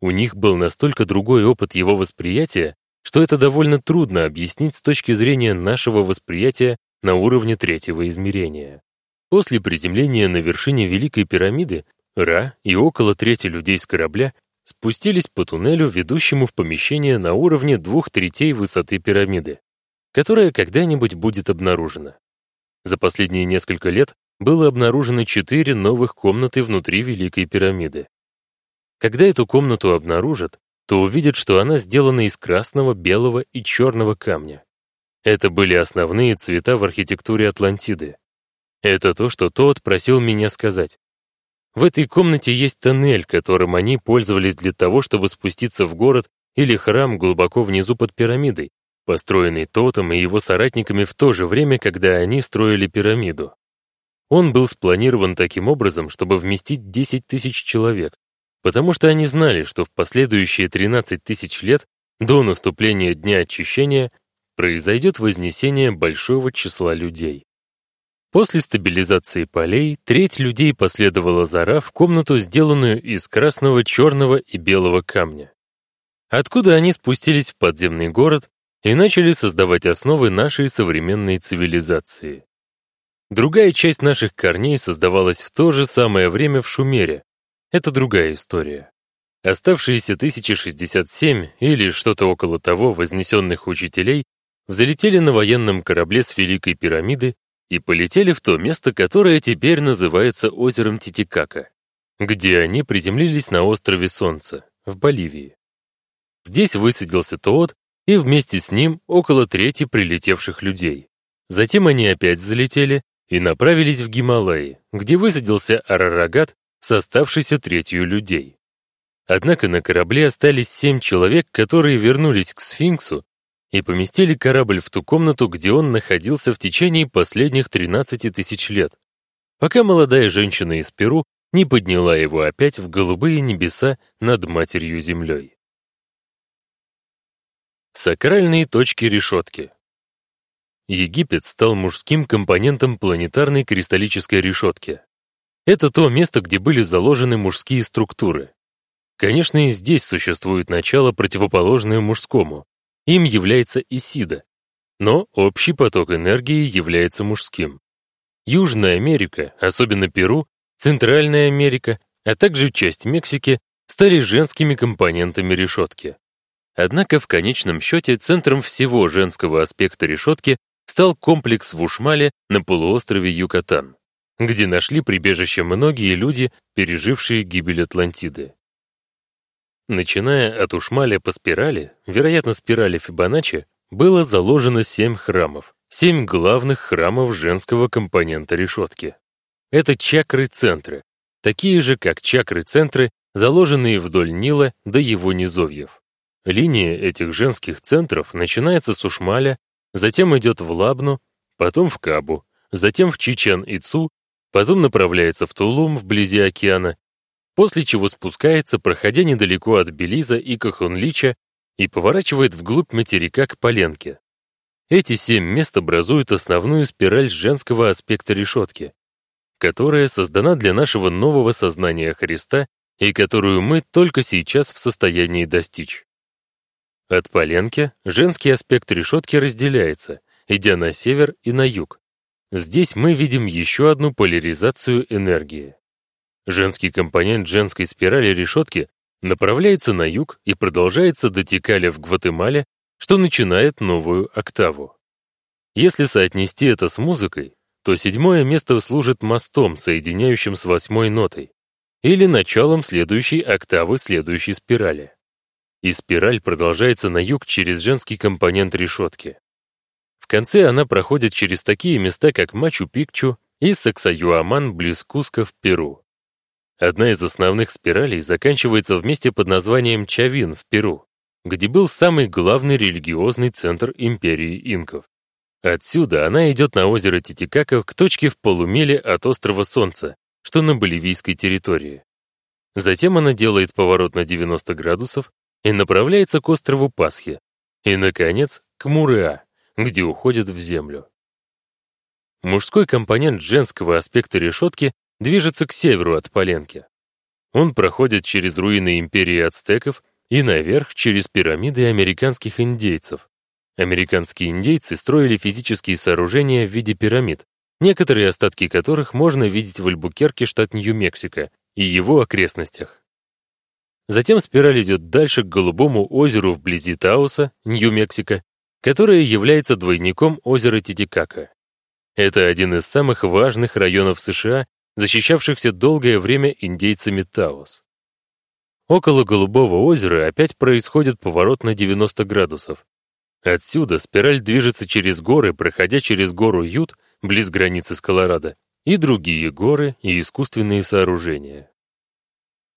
У них был настолько другой опыт его восприятия, что это довольно трудно объяснить с точки зрения нашего восприятия на уровне третьего измерения. После приземления на вершине Великой пирамиды Ра и около трети людей с корабля спустились по туннелю, ведущему в помещение на уровне двух третей высоты пирамиды, которая когда-нибудь будет обнаружена. За последние несколько лет было обнаружено четыре новых комнаты внутри Великой пирамиды. Когда эту комнату обнаружат, то увидят, что она сделана из красного, белого и черного камня. Это были основные цвета в архитектуре Атлантиды. Это то, что тот просил меня сказать. В этой комнате есть тоннель, которым они пользовались для того, чтобы спуститься в город или храм глубоко внизу под пирамидой, построенный Тотом и его соратниками в то же время, когда они строили пирамиду. Он был спланирован таким образом, чтобы вместить 10 тысяч человек, потому что они знали, что в последующие 13 тысяч лет до наступления Дня Очищения произойдет вознесение большого числа людей. После стабилизации полей треть людей последовала за Ра в комнату, сделанную из красного, черного и белого камня. Откуда они спустились в подземный город и начали создавать основы нашей современной цивилизации. Другая часть наших корней создавалась в то же самое время в Шумере. Это другая история. Оставшиеся 1067 или что-то около того вознесенных учителей взлетели на военном корабле с Великой пирамиды и полетели в то место, которое теперь называется озером Титикака, где они приземлились на острове Солнца, в Боливии. Здесь высадился Тоот и вместе с ним около трети прилетевших людей. Затем они опять взлетели и направились в Гималаи, где высадился Арарагат с оставшейся третью людей. Однако на корабле остались семь человек, которые вернулись к сфинксу и поместили корабль в ту комнату, где он находился в течение последних 13 тысяч лет, пока молодая женщина из Перу не подняла его опять в голубые небеса над матерью землей. Сакральные точки решетки Египет стал мужским компонентом планетарной кристаллической решетки. Это то место, где были заложены мужские структуры. Конечно, и здесь существует начало, противоположное мужскому, им является Исида, но общий поток энергии является мужским. Южная Америка, особенно Перу, Центральная Америка, а также часть Мексики стали женскими компонентами решетки. Однако в конечном счете центром всего женского аспекта решетки стал комплекс в Ушмале на полуострове Юкатан, где нашли прибежище многие люди, пережившие гибель Атлантиды. Начиная от Ушмаля по спирали, вероятно, спирали Фибоначчи, было заложено семь храмов, семь главных храмов женского компонента решетки. Это чакры-центры, такие же, как чакры-центры, заложенные вдоль Нила до его низовьев. Линия этих женских центров начинается с Ушмаля, затем идет в Лабну, потом в Кабу, затем в Чичен-Ицу, потом направляется в Тулум вблизи океана, после чего спускается, проходя недалеко от Белиза и Кахунлича, и поворачивает вглубь материка к Поленке. Эти семь мест образуют основную спираль женского аспекта решетки, которая создана для нашего нового сознания Христа и которую мы только сейчас в состоянии достичь. От Поленки женский аспект решетки разделяется, идя на север и на юг. Здесь мы видим еще одну поляризацию энергии. Женский компонент женской спирали решетки направляется на юг и продолжается до Тикаля в Гватемале, что начинает новую октаву. Если соотнести это с музыкой, то седьмое место служит мостом, соединяющим с восьмой нотой, или началом следующей октавы следующей спирали. И спираль продолжается на юг через женский компонент решетки. В конце она проходит через такие места, как Мачу-Пикчу и Саксаюаман близ Куско в Перу. Одна из основных спиралей заканчивается в месте под названием Чавин в Перу, где был самый главный религиозный центр империи инков. Отсюда она идет на озеро Титикака к точке в полумиле от острова Солнца, что на боливийской территории. Затем она делает поворот на 90 градусов и направляется к острову Пасхи, и, наконец, к Муреа, где уходит в землю. Мужской компонент женского аспекта решетки движется к северу от Поленки. Он проходит через руины империи ацтеков и наверх через пирамиды американских индейцев. Американские индейцы строили физические сооружения в виде пирамид, некоторые остатки которых можно видеть в Альбукерке, штат Нью-Мексико, и его окрестностях. Затем спираль идет дальше к Голубому озеру вблизи Тауса, Нью-Мексико, которое является двойником озера Титикака. Это один из самых важных районов США защищавшихся долгое время индейцами Таос. Около Голубого озера опять происходит поворот на 90 градусов. Отсюда спираль движется через горы, проходя через гору Ют, близ границы с Колорадо, и другие горы и искусственные сооружения.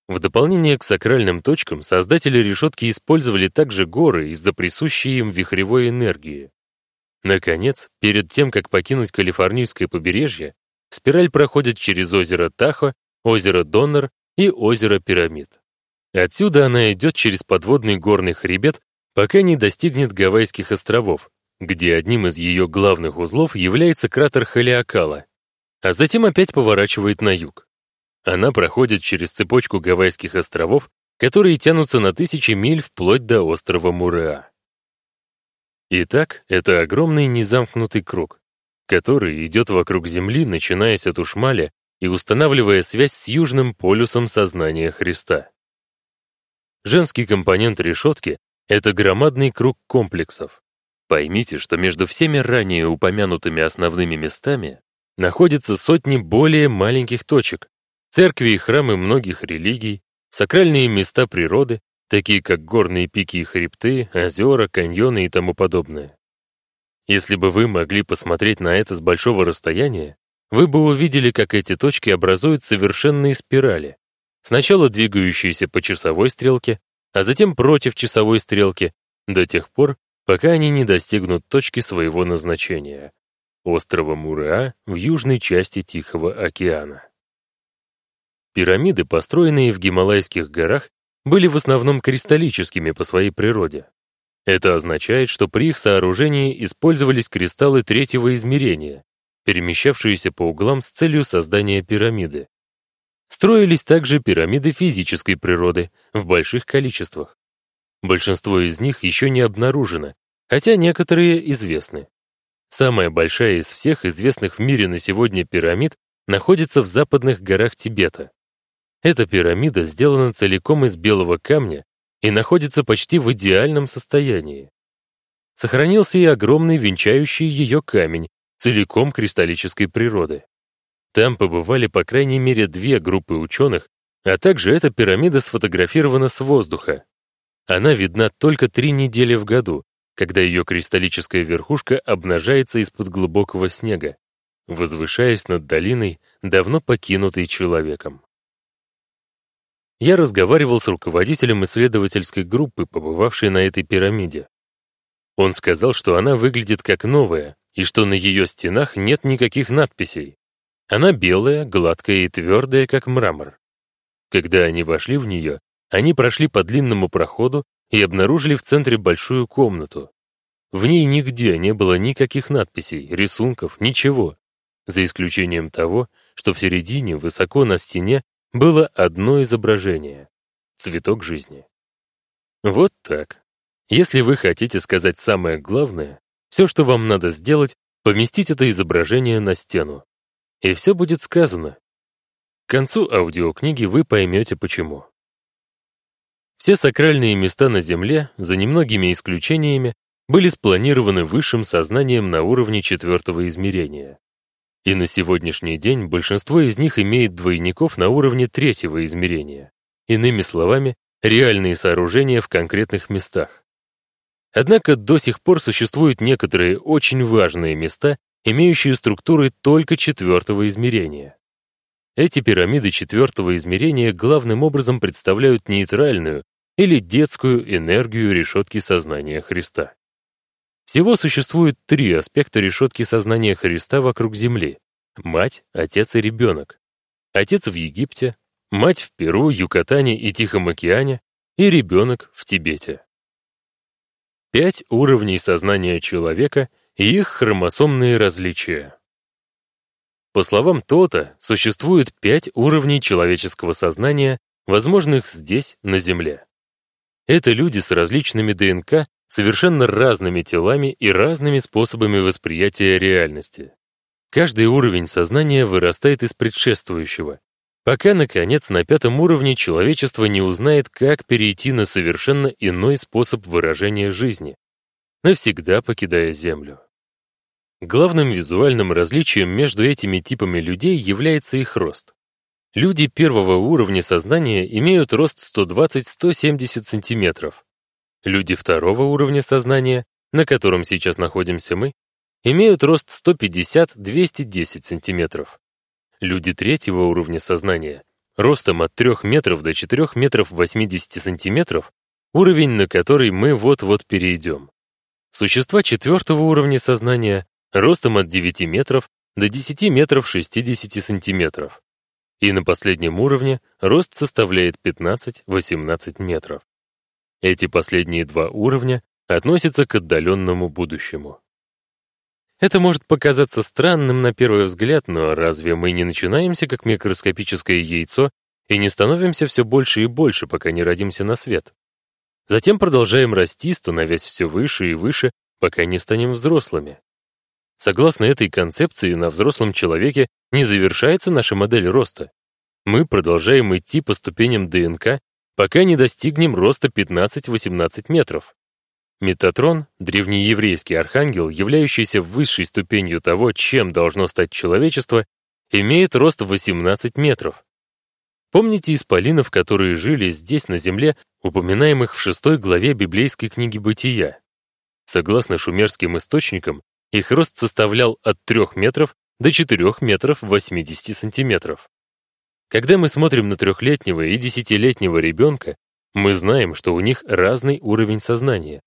В дополнение к сакральным точкам создатели решетки использовали также горы из-за присущей им вихревой энергии. Наконец, перед тем, как покинуть Калифорнийское побережье, Спираль проходит через озеро Тахо, озеро Доннер и озеро Пирамид. Отсюда она идет через подводный горный хребет, пока не достигнет Гавайских островов, где одним из ее главных узлов является кратер Халиакала, а затем опять поворачивает на юг. Она проходит через цепочку Гавайских островов, которые тянутся на тысячи миль вплоть до острова Муреа. Итак, это огромный незамкнутый круг, который идет вокруг Земли, начинаясь от Ушмаля и устанавливая связь с южным полюсом сознания Христа. Женский компонент решетки — это громадный круг комплексов. Поймите, что между всеми ранее упомянутыми основными местами находятся сотни более маленьких точек, церкви и храмы многих религий, сакральные места природы, такие как горные пики и хребты, озера, каньоны и тому подобное. Если бы вы могли посмотреть на это с большого расстояния, вы бы увидели, как эти точки образуют совершенные спирали, сначала двигающиеся по часовой стрелке, а затем против часовой стрелки, до тех пор, пока они не достигнут точки своего назначения — острова Муреа в южной части Тихого океана. Пирамиды, построенные в Гималайских горах, были в основном кристаллическими по своей природе. Это означает, что при их сооружении использовались кристаллы третьего измерения, перемещавшиеся по углам с целью создания пирамиды. Строились также пирамиды физической природы в больших количествах. Большинство из них еще не обнаружено, хотя некоторые известны. Самая большая из всех известных в мире на сегодня пирамид находится в западных горах Тибета. Эта пирамида сделана целиком из белого камня и находится почти в идеальном состоянии. Сохранился и огромный венчающий ее камень, целиком кристаллической природы. Там побывали по крайней мере две группы ученых, а также эта пирамида сфотографирована с воздуха. Она видна только три недели в году, когда ее кристаллическая верхушка обнажается из-под глубокого снега, возвышаясь над долиной, давно покинутой человеком. Я разговаривал с руководителем исследовательской группы, побывавшей на этой пирамиде. Он сказал, что она выглядит как новая, и что на ее стенах нет никаких надписей. Она белая, гладкая и твердая, как мрамор. Когда они вошли в нее, они прошли по длинному проходу и обнаружили в центре большую комнату. В ней нигде не было никаких надписей, рисунков, ничего, за исключением того, что в середине, высоко на стене, было одно изображение — цветок жизни. Вот так. Если вы хотите сказать самое главное, все, что вам надо сделать, поместить это изображение на стену. И все будет сказано. К концу аудиокниги вы поймете почему. Все сакральные места на Земле, за немногими исключениями, были спланированы высшим сознанием на уровне четвертого измерения. И на сегодняшний день большинство из них имеет двойников на уровне третьего измерения. Иными словами, реальные сооружения в конкретных местах. Однако до сих пор существуют некоторые очень важные места, имеющие структуры только четвертого измерения. Эти пирамиды четвертого измерения главным образом представляют нейтральную или детскую энергию решетки сознания Христа. Всего существует три аспекта решетки сознания Христа вокруг Земли — мать, отец и ребенок. Отец в Египте, мать в Перу, Юкатане и Тихом океане и ребенок в Тибете. Пять уровней сознания человека и их хромосомные различия. По словам Тота, существует пять уровней человеческого сознания, возможных здесь, на Земле. Это люди с различными ДНК совершенно разными телами и разными способами восприятия реальности. Каждый уровень сознания вырастает из предшествующего, пока, наконец, на пятом уровне человечество не узнает, как перейти на совершенно иной способ выражения жизни, навсегда покидая Землю. Главным визуальным различием между этими типами людей является их рост. Люди первого уровня сознания имеют рост 120-170 сантиметров, Люди второго уровня сознания, на котором сейчас находимся мы, имеют рост 150-210 сантиметров. Люди третьего уровня сознания, ростом от 3 метров до 4 метров 80 сантиметров, уровень, на который мы вот-вот перейдем. Существа четвертого уровня сознания, ростом от 9 метров до 10 метров 60 сантиметров. И на последнем уровне рост составляет 15-18 метров. Эти последние два уровня относятся к отдаленному будущему. Это может показаться странным на первый взгляд, но разве мы не начинаемся как микроскопическое яйцо и не становимся все больше и больше, пока не родимся на свет? Затем продолжаем расти, становясь все выше и выше, пока не станем взрослыми. Согласно этой концепции, на взрослом человеке не завершается наша модель роста. Мы продолжаем идти по ступеням ДНК пока не достигнем роста 15-18 метров. Метатрон, древнееврейский архангел, являющийся высшей ступенью того, чем должно стать человечество, имеет рост 18 метров. Помните исполинов, которые жили здесь, на земле, упоминаемых в шестой главе библейской книги «Бытия»? Согласно шумерским источникам, их рост составлял от 3 метров до 4 метров 80 сантиметров. Когда мы смотрим на трехлетнего и десятилетнего ребенка, мы знаем, что у них разный уровень сознания.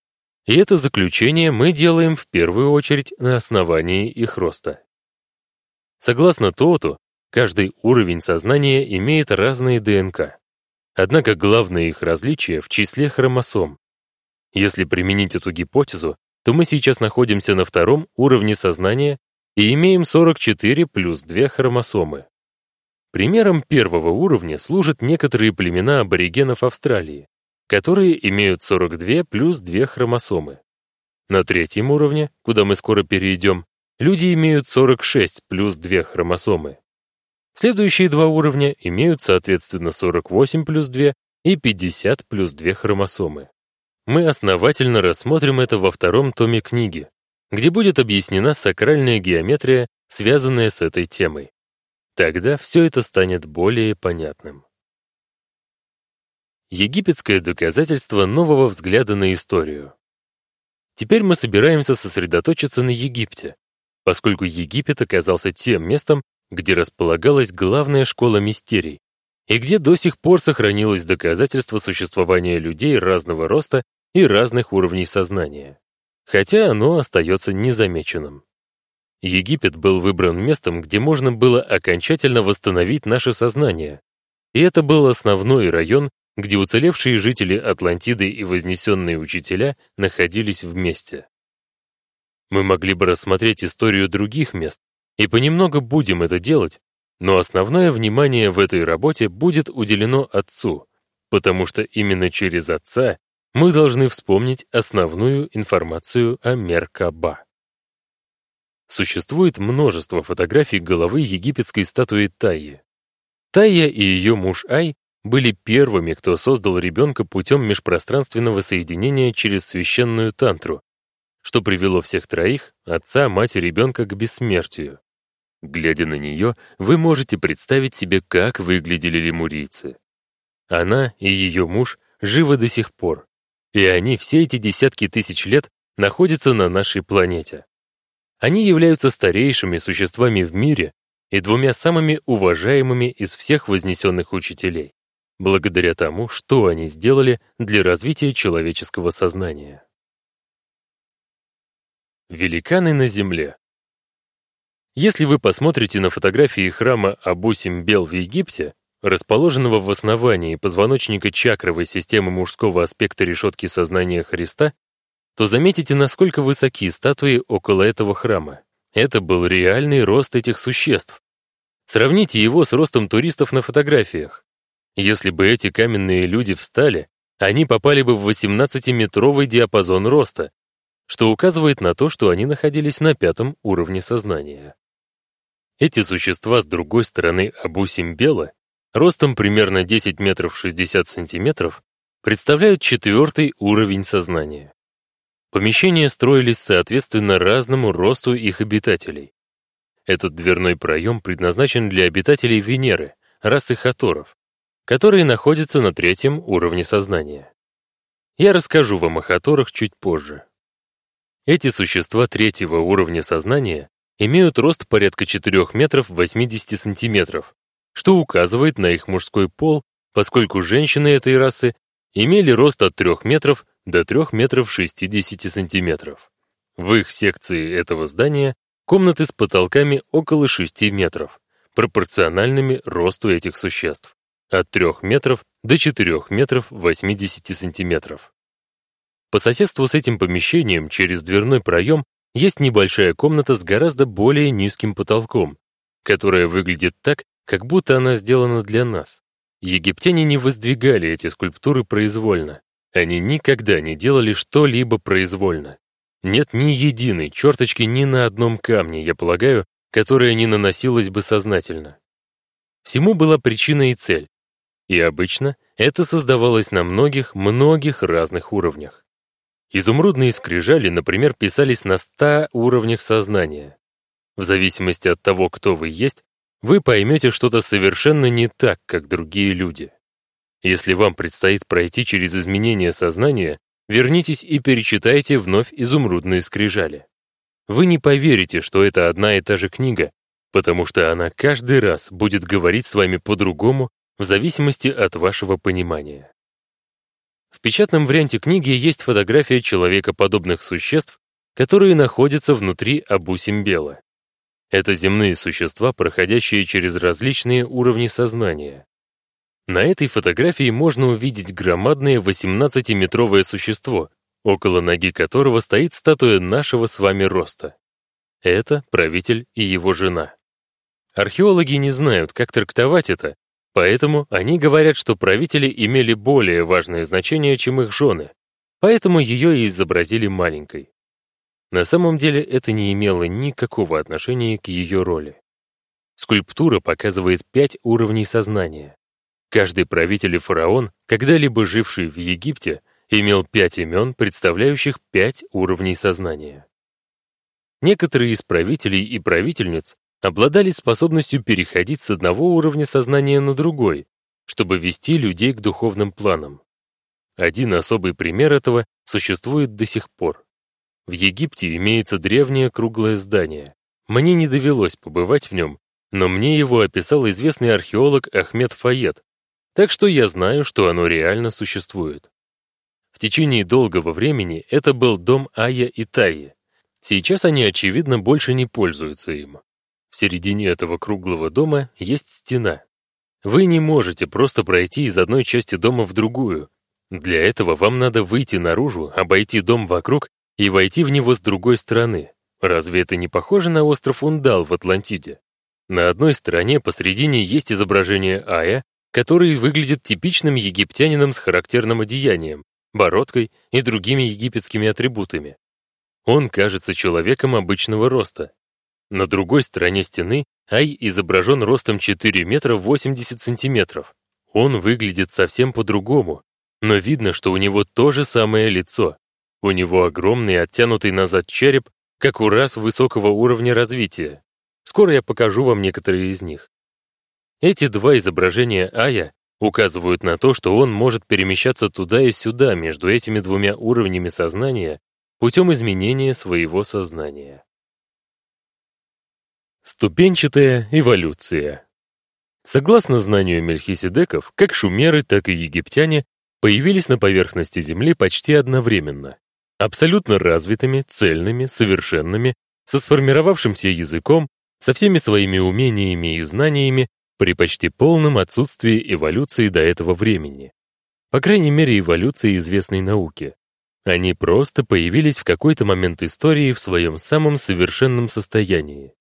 И это заключение мы делаем в первую очередь на основании их роста. Согласно Тоту, каждый уровень сознания имеет разные ДНК. Однако главное их различие в числе хромосом. Если применить эту гипотезу, то мы сейчас находимся на втором уровне сознания и имеем 44 плюс 2 хромосомы. Примером первого уровня служат некоторые племена аборигенов Австралии, которые имеют 42 плюс 2 хромосомы. На третьем уровне, куда мы скоро перейдем, люди имеют 46 плюс 2 хромосомы. Следующие два уровня имеют соответственно 48 плюс 2 и 50 плюс 2 хромосомы. Мы основательно рассмотрим это во втором томе книги, где будет объяснена сакральная геометрия, связанная с этой темой. Тогда все это станет более понятным. Египетское доказательство нового взгляда на историю. Теперь мы собираемся сосредоточиться на Египте, поскольку Египет оказался тем местом, где располагалась главная школа мистерий, и где до сих пор сохранилось доказательство существования людей разного роста и разных уровней сознания, хотя оно остается незамеченным. Египет был выбран местом, где можно было окончательно восстановить наше сознание, и это был основной район, где уцелевшие жители Атлантиды и вознесенные учителя находились вместе. Мы могли бы рассмотреть историю других мест, и понемногу будем это делать, но основное внимание в этой работе будет уделено отцу, потому что именно через отца мы должны вспомнить основную информацию о Меркаба. Существует множество фотографий головы египетской статуи Таи. Тайя и ее муж Ай были первыми, кто создал ребенка путем межпространственного соединения через священную тантру, что привело всех троих, отца, мать и ребенка, к бессмертию. Глядя на нее, вы можете представить себе, как выглядели лемурийцы. Она и ее муж живы до сих пор, и они все эти десятки тысяч лет находятся на нашей планете. Они являются старейшими существами в мире и двумя самыми уважаемыми из всех вознесенных учителей, благодаря тому, что они сделали для развития человеческого сознания. Великаны на Земле если вы посмотрите на фотографии храма Абу-Симбел в Египте, расположенного в основании позвоночника чакровой системы мужского аспекта решетки сознания Христа, то заметите, насколько высоки статуи около этого храма. Это был реальный рост этих существ. Сравните его с ростом туристов на фотографиях. Если бы эти каменные люди встали, они попали бы в 18-метровый диапазон роста, что указывает на то, что они находились на пятом уровне сознания. Эти существа с другой стороны Абу-Симбела, ростом примерно 10 метров 60 сантиметров, представляют четвертый уровень сознания. Помещения строились соответственно разному росту их обитателей. Этот дверной проем предназначен для обитателей Венеры, расы Хаторов, которые находятся на третьем уровне сознания. Я расскажу вам о Хаторах чуть позже. Эти существа третьего уровня сознания имеют рост порядка 4 метров 80 сантиметров, что указывает на их мужской пол, поскольку женщины этой расы имели рост от 3 метров до 3 метров 60 сантиметров. В их секции этого здания комнаты с потолками около 6 метров, пропорциональными росту этих существ, от 3 метров до 4 метров 80 сантиметров. По соседству с этим помещением через дверной проем есть небольшая комната с гораздо более низким потолком, которая выглядит так, как будто она сделана для нас. Египтяне не воздвигали эти скульптуры произвольно. Они никогда не делали что-либо произвольно. Нет ни единой черточки ни на одном камне, я полагаю, которая не наносилась бы сознательно. Всему была причина и цель. И обычно это создавалось на многих-многих разных уровнях. Изумрудные скрижали, например, писались на 100 уровнях сознания. В зависимости от того, кто вы есть, вы поймете что-то совершенно не так, как другие люди. Если вам предстоит пройти через изменение сознания, вернитесь и перечитайте вновь изумрудные скрижали. Вы не поверите, что это одна и та же книга, потому что она каждый раз будет говорить с вами по-другому в зависимости от вашего понимания. В печатном варианте книги есть фотография человекоподобных существ, которые находятся внутри Абу-Симбела. Это земные существа, проходящие через различные уровни сознания. На этой фотографии можно увидеть громадное 18-метровое существо, около ноги которого стоит статуя нашего с вами роста. Это правитель и его жена. Археологи не знают, как трактовать это, Поэтому они говорят, что правители имели более важное значение, чем их жены, поэтому ее и изобразили маленькой. На самом деле это не имело никакого отношения к ее роли. скульптура показывает пять уровней сознания. Каждый правитель и фараон, когда-либо живший в Египте, имел пять имен, представляющих пять уровней сознания. Некоторые из правителей и правительниц обладали способностью переходить с одного уровня сознания на другой, чтобы вести людей к духовным планам. Один особый пример этого существует до сих пор. В Египте имеется древнее круглое здание. Мне не довелось побывать в нем, но мне его описал известный археолог Ахмед Фayed, так что я знаю, что оно реально существует. В течение долгого времени это был дом Ая и Таи. Сейчас они, очевидно, больше не пользуются им. В середине этого круглого дома есть стена. Вы не можете просто пройти из одной части дома в другую, для этого вам надо выйти наружу, обойти дом вокруг и войти в него с другой стороны. Разве это не похоже на остров Ундал в Атлантиде? На одной стороне посредине есть изображение Ая, который выглядит типичным египтянином с характерным одеянием, бородкой и другими египетскими атрибутами. Он кажется человеком обычного роста. На другой стороне стены Ай изображен ростом 4 метра 80 сантиметров. Он выглядит совсем по-другому, но видно, что у него то же самое лицо. У него огромный оттянутый назад череп, как у рас высокого уровня развития. Скоро я покажу вам некоторые из них. Эти два изображения Ая указывают на то, что он может перемещаться туда и сюда между этими двумя уровнями сознания путем изменения своего сознания. Ступенчатая эволюция. Согласно знанию мельхиседеков, как шумеры, так и египтяне появились на поверхности Земли почти одновременно, абсолютно развитыми, цельными, совершенными, со сформировавшимся языком, со всеми своими умениями и знаниями при почти полном отсутствии эволюции до этого времени. По крайней мере, эволюции известной науки. Они просто появились в какой-то момент истории в своем самом совершенном состоянии.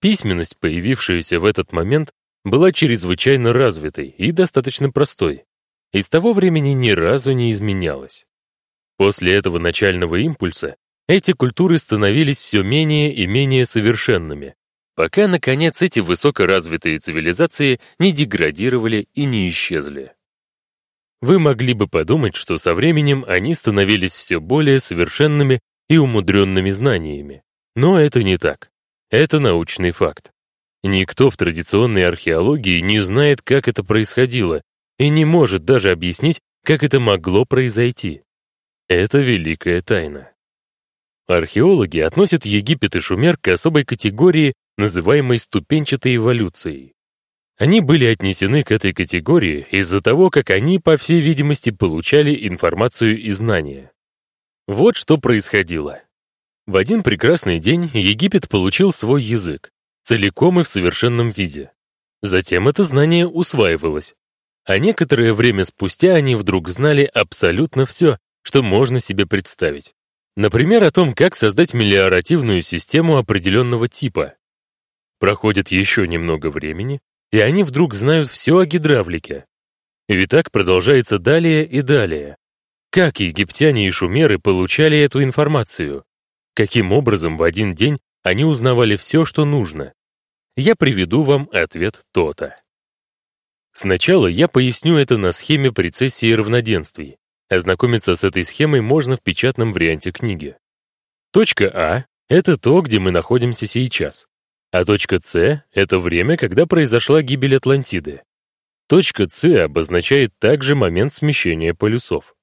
Письменность, появившаяся в этот момент, была чрезвычайно развитой и достаточно простой и с того времени ни разу не изменялась. После этого начального импульса эти культуры становились все менее и менее совершенными, пока, наконец, эти высокоразвитые цивилизации не деградировали и не исчезли. Вы могли бы подумать, что со временем они становились все более совершенными и умудренными знаниями, но это не так. Это научный факт. Никто в традиционной археологии не знает, как это происходило, и не может даже объяснить, как это могло произойти. Это великая тайна. Археологи относят Египет и Шумер к особой категории, называемой ступенчатой эволюцией. Они были отнесены к этой категории из-за того, как они, по всей видимости, получали информацию и знания. Вот что происходило. В один прекрасный день Египет получил свой язык, целиком и в совершенном виде. Затем это знание усваивалось, а некоторое время спустя они вдруг знали абсолютно все, что можно себе представить. Например, о том, как создать мелиоративную систему определенного типа. Проходит еще немного времени, и они вдруг знают все о гидравлике. И так продолжается далее и далее. Как египтяне и шумеры получали эту информацию? Каким образом в один день они узнавали все, что нужно? Я приведу вам ответ то-то. Сначала я поясню это на схеме прецессии равноденствий. Ознакомиться с этой схемой можно в печатном варианте книги. Точка А — это то, где мы находимся сейчас. А точка С — это время, когда произошла гибель Атлантиды. Точка С обозначает также момент смещения полюсов.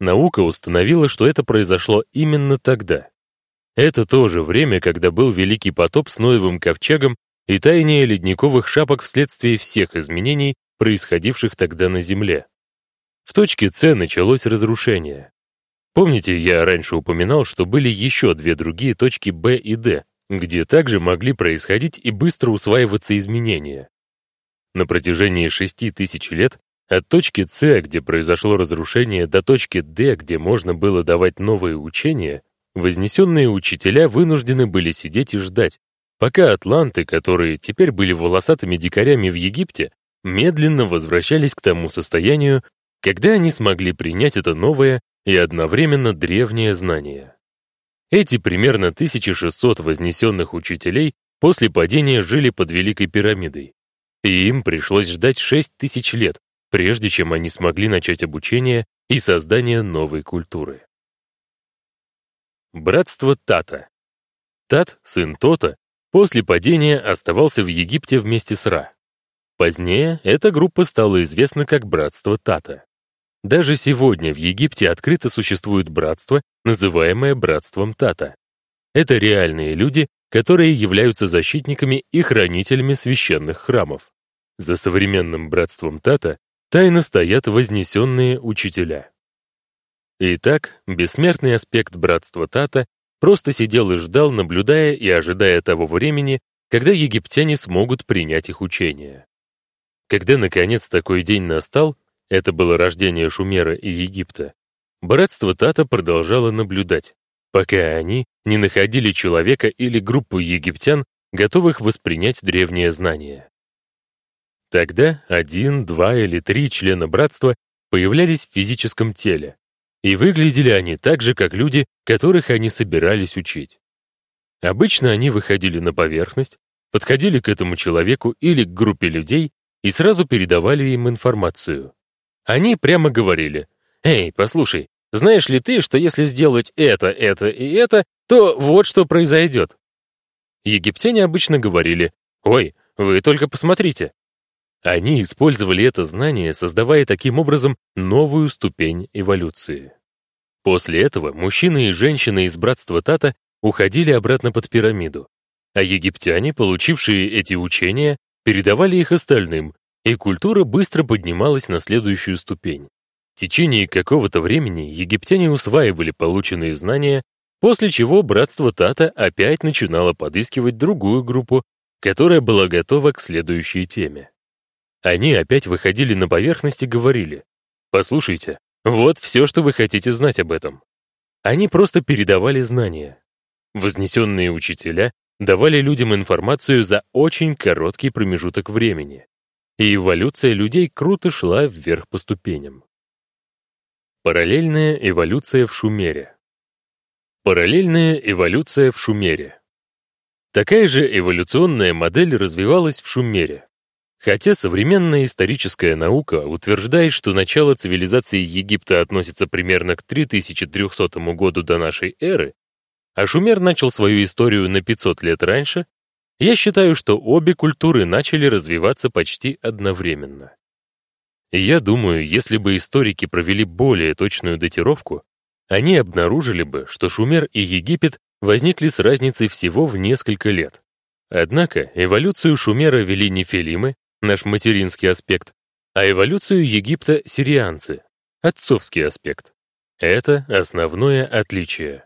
Наука установила, что это произошло именно тогда. Это то же время, когда был Великий потоп с Ноевым ковчегом и таяние ледниковых шапок вследствие всех изменений, происходивших тогда на Земле. В точке С началось разрушение. Помните, я раньше упоминал, что были еще две другие точки Б и Д, где также могли происходить и быстро усваиваться изменения. На протяжении шести тысяч лет от точки С, где произошло разрушение, до точки Д, где можно было давать новые учения, вознесенные учителя вынуждены были сидеть и ждать, пока атланты, которые теперь были волосатыми дикарями в Египте, медленно возвращались к тому состоянию, когда они смогли принять это новое и одновременно древнее знание. Эти примерно 1600 вознесенных учителей после падения жили под Великой пирамидой. И им пришлось ждать 6 тысяч лет, прежде чем они смогли начать обучение и создание новой культуры. Братство Тата. Тат, сын Тота, после падения оставался в Египте вместе с Ра. Позднее эта группа стала известна как Братство Тата. Даже сегодня в Египте открыто существует братство, называемое Братством Тата. Это реальные люди, которые являются защитниками и хранителями священных храмов. За современным Братством Тата тайно стоят вознесенные учителя. Итак, бессмертный аспект Братства Тата просто сидел и ждал, наблюдая и ожидая того времени, когда египтяне смогут принять их учение. Когда, наконец, такой день настал, это было рождение Шумера и Египта, братство Тата продолжало наблюдать, пока они не находили человека или группу египтян, готовых воспринять древние знания. Тогда один, два или три члена братства появлялись в физическом теле, и выглядели они так же, как люди, которых они собирались учить. Обычно они выходили на поверхность, подходили к этому человеку или к группе людей и сразу передавали им информацию. Они прямо говорили, «Эй, послушай, знаешь ли ты, что если сделать это, это и это, то вот что произойдет?» Египтяне обычно говорили, «Ой, вы только посмотрите». Они использовали это знание, создавая таким образом новую ступень эволюции. После этого мужчины и женщины из братства Тата уходили обратно под пирамиду, а египтяне, получившие эти учения, передавали их остальным, и культура быстро поднималась на следующую ступень. В течение какого-то времени египтяне усваивали полученные знания, после чего братство Тата опять начинало подыскивать другую группу, которая была готова к следующей теме. Они опять выходили на поверхность и говорили, «Послушайте, вот все, что вы хотите знать об этом». Они просто передавали знания. Вознесенные учителя давали людям информацию за очень короткий промежуток времени и эволюция людей круто шла вверх по ступеням. Параллельная эволюция в Шумере. Параллельная эволюция в Шумере. Такая же эволюционная модель развивалась в Шумере. Хотя современная историческая наука утверждает, что начало цивилизации Египта относится примерно к 3300 году до нашей эры, а Шумер начал свою историю на 500 лет раньше, я считаю, что обе культуры начали развиваться почти одновременно. я думаю, если бы историки провели более точную датировку, они обнаружили бы, что Шумер и Египет возникли с разницей всего в несколько лет. Однако эволюцию Шумера вели не филимы, наш материнский аспект, а эволюцию Египта — сирианцы, отцовский аспект. Это основное отличие.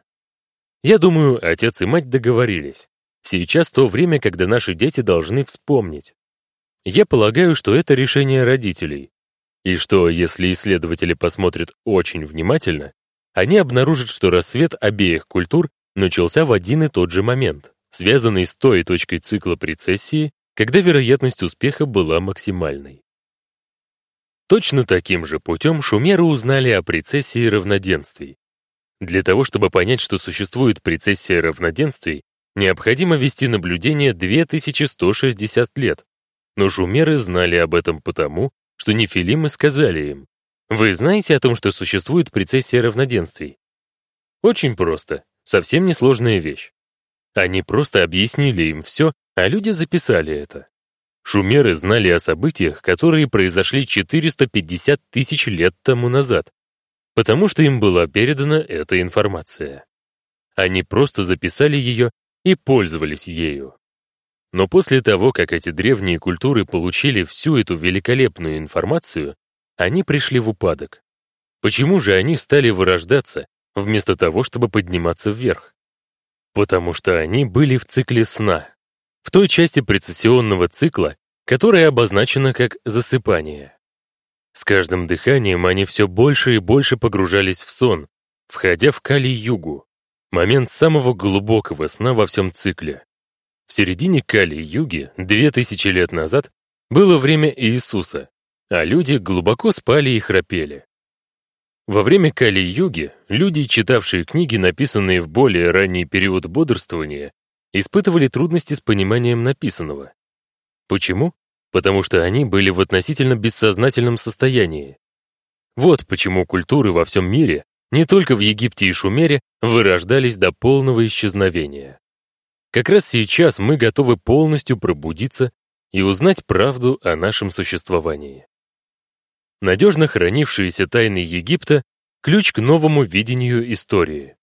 Я думаю, отец и мать договорились. Сейчас то время, когда наши дети должны вспомнить. Я полагаю, что это решение родителей. И что, если исследователи посмотрят очень внимательно, они обнаружат, что рассвет обеих культур начался в один и тот же момент, связанный с той точкой цикла прецессии, когда вероятность успеха была максимальной. Точно таким же путем шумеры узнали о прецессии равноденствий. Для того, чтобы понять, что существует прецессия равноденствий, необходимо вести наблюдение 2160 лет. Но шумеры знали об этом потому, что нефилимы сказали им, «Вы знаете о том, что существует прецессия равноденствий?» Очень просто, совсем несложная вещь. Они просто объяснили им все, а люди записали это. Шумеры знали о событиях, которые произошли 450 тысяч лет тому назад, потому что им была передана эта информация. Они просто записали ее и пользовались ею. Но после того, как эти древние культуры получили всю эту великолепную информацию, они пришли в упадок. Почему же они стали вырождаться, вместо того, чтобы подниматься вверх? Потому что они были в цикле сна, в той части прецессионного цикла, которая обозначена как засыпание. С каждым дыханием они все больше и больше погружались в сон, входя в Кали-Югу, Момент самого глубокого сна во всем цикле. В середине Кали-юги, две тысячи лет назад, было время Иисуса, а люди глубоко спали и храпели. Во время Кали-юги люди, читавшие книги, написанные в более ранний период бодрствования, испытывали трудности с пониманием написанного. Почему? Потому что они были в относительно бессознательном состоянии. Вот почему культуры во всем мире, не только в Египте и Шумере, вырождались до полного исчезновения. Как раз сейчас мы готовы полностью пробудиться и узнать правду о нашем существовании. Надежно хранившиеся тайны Египта — ключ к новому видению истории.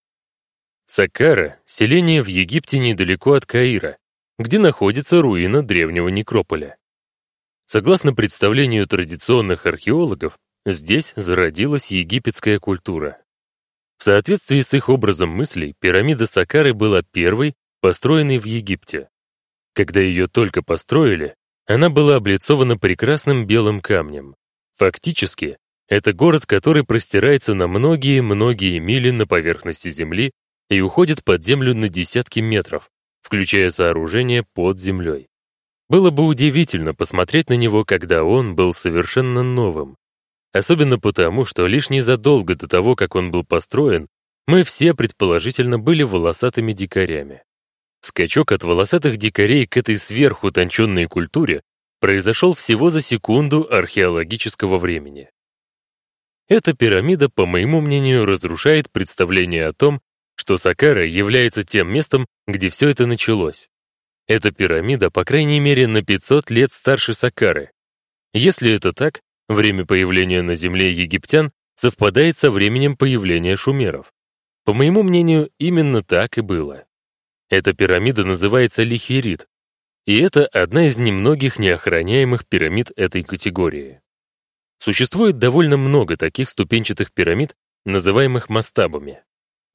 Саккара — селение в Египте недалеко от Каира, где находится руина древнего некрополя. Согласно представлению традиционных археологов, здесь зародилась египетская культура. В соответствии с их образом мыслей, пирамида Саккары была первой, построенной в Египте. Когда ее только построили, она была облицована прекрасным белым камнем. Фактически, это город, который простирается на многие-многие мили на поверхности Земли и уходит под землю на десятки метров, включая сооружение под землей. Было бы удивительно посмотреть на него, когда он был совершенно новым. Особенно потому, что лишь незадолго до того, как он был построен, мы все предположительно были волосатыми дикарями. Скачок от волосатых дикарей к этой сверхутонченной культуре произошел всего за секунду археологического времени. Эта пирамида, по моему мнению, разрушает представление о том, что Сакара является тем местом, где все это началось. Эта пирамида, по крайней мере, на 500 лет старше Сакары. Если это так, время появления на Земле египтян совпадает со временем появления шумеров. По моему мнению, именно так и было. Эта пирамида называется Лихирит, и это одна из немногих неохраняемых пирамид этой категории. Существует довольно много таких ступенчатых пирамид, называемых мастабами.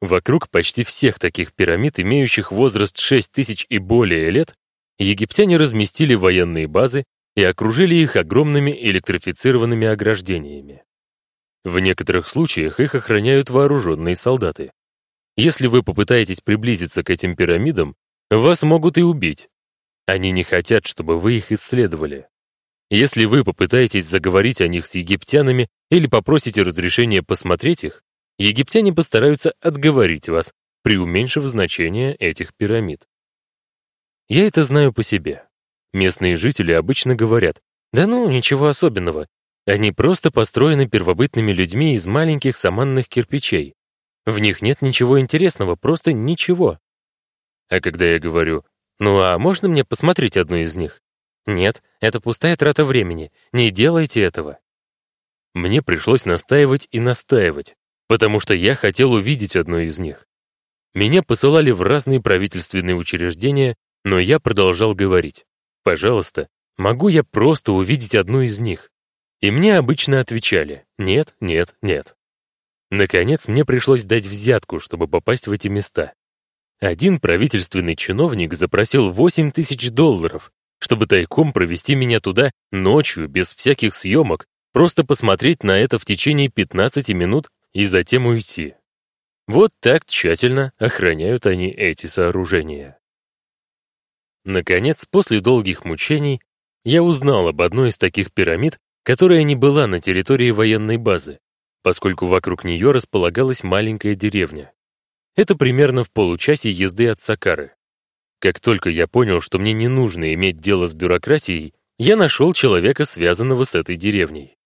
Вокруг почти всех таких пирамид, имеющих возраст 6 тысяч и более лет, египтяне разместили военные базы и окружили их огромными электрифицированными ограждениями. В некоторых случаях их охраняют вооруженные солдаты. Если вы попытаетесь приблизиться к этим пирамидам, вас могут и убить. Они не хотят, чтобы вы их исследовали. Если вы попытаетесь заговорить о них с египтянами или попросите разрешения посмотреть их, египтяне постараются отговорить вас, преуменьшив значение этих пирамид. Я это знаю по себе. Местные жители обычно говорят, да ну, ничего особенного. Они просто построены первобытными людьми из маленьких саманных кирпичей. В них нет ничего интересного, просто ничего. А когда я говорю, ну а можно мне посмотреть одну из них? Нет, это пустая трата времени, не делайте этого. Мне пришлось настаивать и настаивать, потому что я хотел увидеть одну из них. Меня посылали в разные правительственные учреждения, но я продолжал говорить. «Пожалуйста, могу я просто увидеть одну из них?» И мне обычно отвечали «нет, нет, нет». Наконец, мне пришлось дать взятку, чтобы попасть в эти места. Один правительственный чиновник запросил 8 тысяч долларов, чтобы тайком провести меня туда ночью, без всяких съемок, просто посмотреть на это в течение 15 минут и затем уйти. Вот так тщательно охраняют они эти сооружения. Наконец, после долгих мучений, я узнал об одной из таких пирамид, которая не была на территории военной базы, поскольку вокруг нее располагалась маленькая деревня. Это примерно в получасе езды от Сакары. Как только я понял, что мне не нужно иметь дело с бюрократией, я нашел человека, связанного с этой деревней.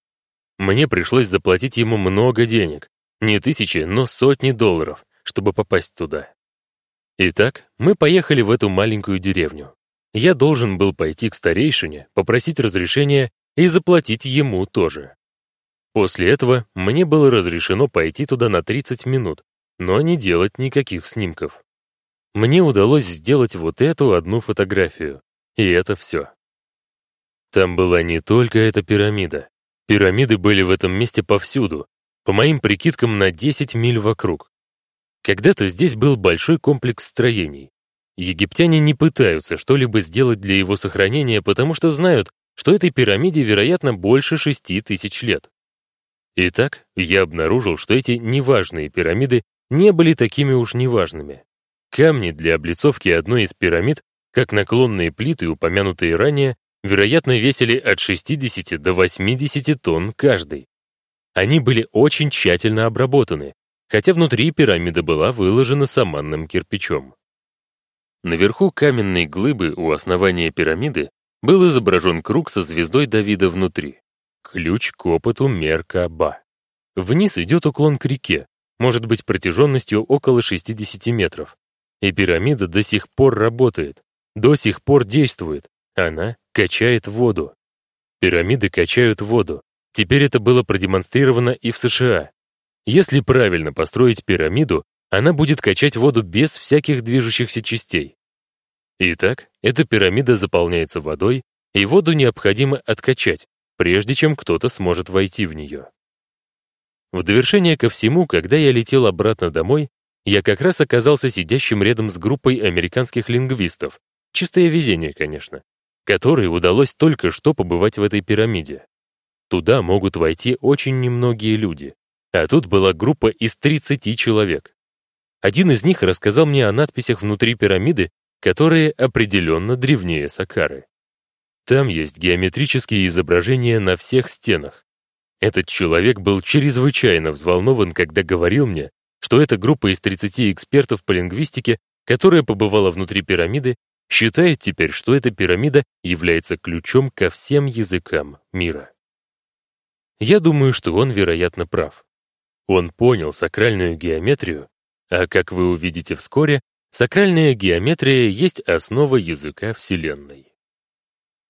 Мне пришлось заплатить ему много денег, не тысячи, но сотни долларов, чтобы попасть туда. Итак, мы поехали в эту маленькую деревню. Я должен был пойти к старейшине, попросить разрешения и заплатить ему тоже. После этого мне было разрешено пойти туда на 30 минут, но не делать никаких снимков. Мне удалось сделать вот эту одну фотографию, и это все. Там была не только эта пирамида. Пирамиды были в этом месте повсюду, по моим прикидкам, на 10 миль вокруг. Когда-то здесь был большой комплекс строений. Египтяне не пытаются что-либо сделать для его сохранения, потому что знают, что этой пирамиде, вероятно, больше 6 тысяч лет. Итак, я обнаружил, что эти неважные пирамиды не были такими уж неважными. Камни для облицовки одной из пирамид, как наклонные плиты, упомянутые ранее, вероятно, весили от 60 до 80 тонн каждый. Они были очень тщательно обработаны, хотя внутри пирамида была выложена саманным кирпичом. Наверху каменной глыбы у основания пирамиды был изображен круг со звездой Давида внутри. Ключ к опыту Меркаба. Вниз идет уклон к реке, может быть протяженностью около 60 метров. И пирамида до сих пор работает, до сих пор действует. Она качает воду. Пирамиды качают воду. Теперь это было продемонстрировано и в США. Если правильно построить пирамиду, она будет качать воду без всяких движущихся частей. Итак, эта пирамида заполняется водой, и воду необходимо откачать, прежде чем кто-то сможет войти в нее. В довершение ко всему, когда я летел обратно домой, я как раз оказался сидящим рядом с группой американских лингвистов, чистое везение, конечно, которой удалось только что побывать в этой пирамиде. Туда могут войти очень немногие люди, а тут была группа из 30 человек. Один из них рассказал мне о надписях внутри пирамиды которые определенно древнее Сакары. Там есть геометрические изображения на всех стенах. Этот человек был чрезвычайно взволнован, когда говорил мне, что эта группа из 30 экспертов по лингвистике, которая побывала внутри пирамиды, считает теперь, что эта пирамида является ключом ко всем языкам мира. Я думаю, что он, вероятно, прав. Он понял сакральную геометрию, а, как вы увидите вскоре, Сакральная геометрия есть основа языка Вселенной.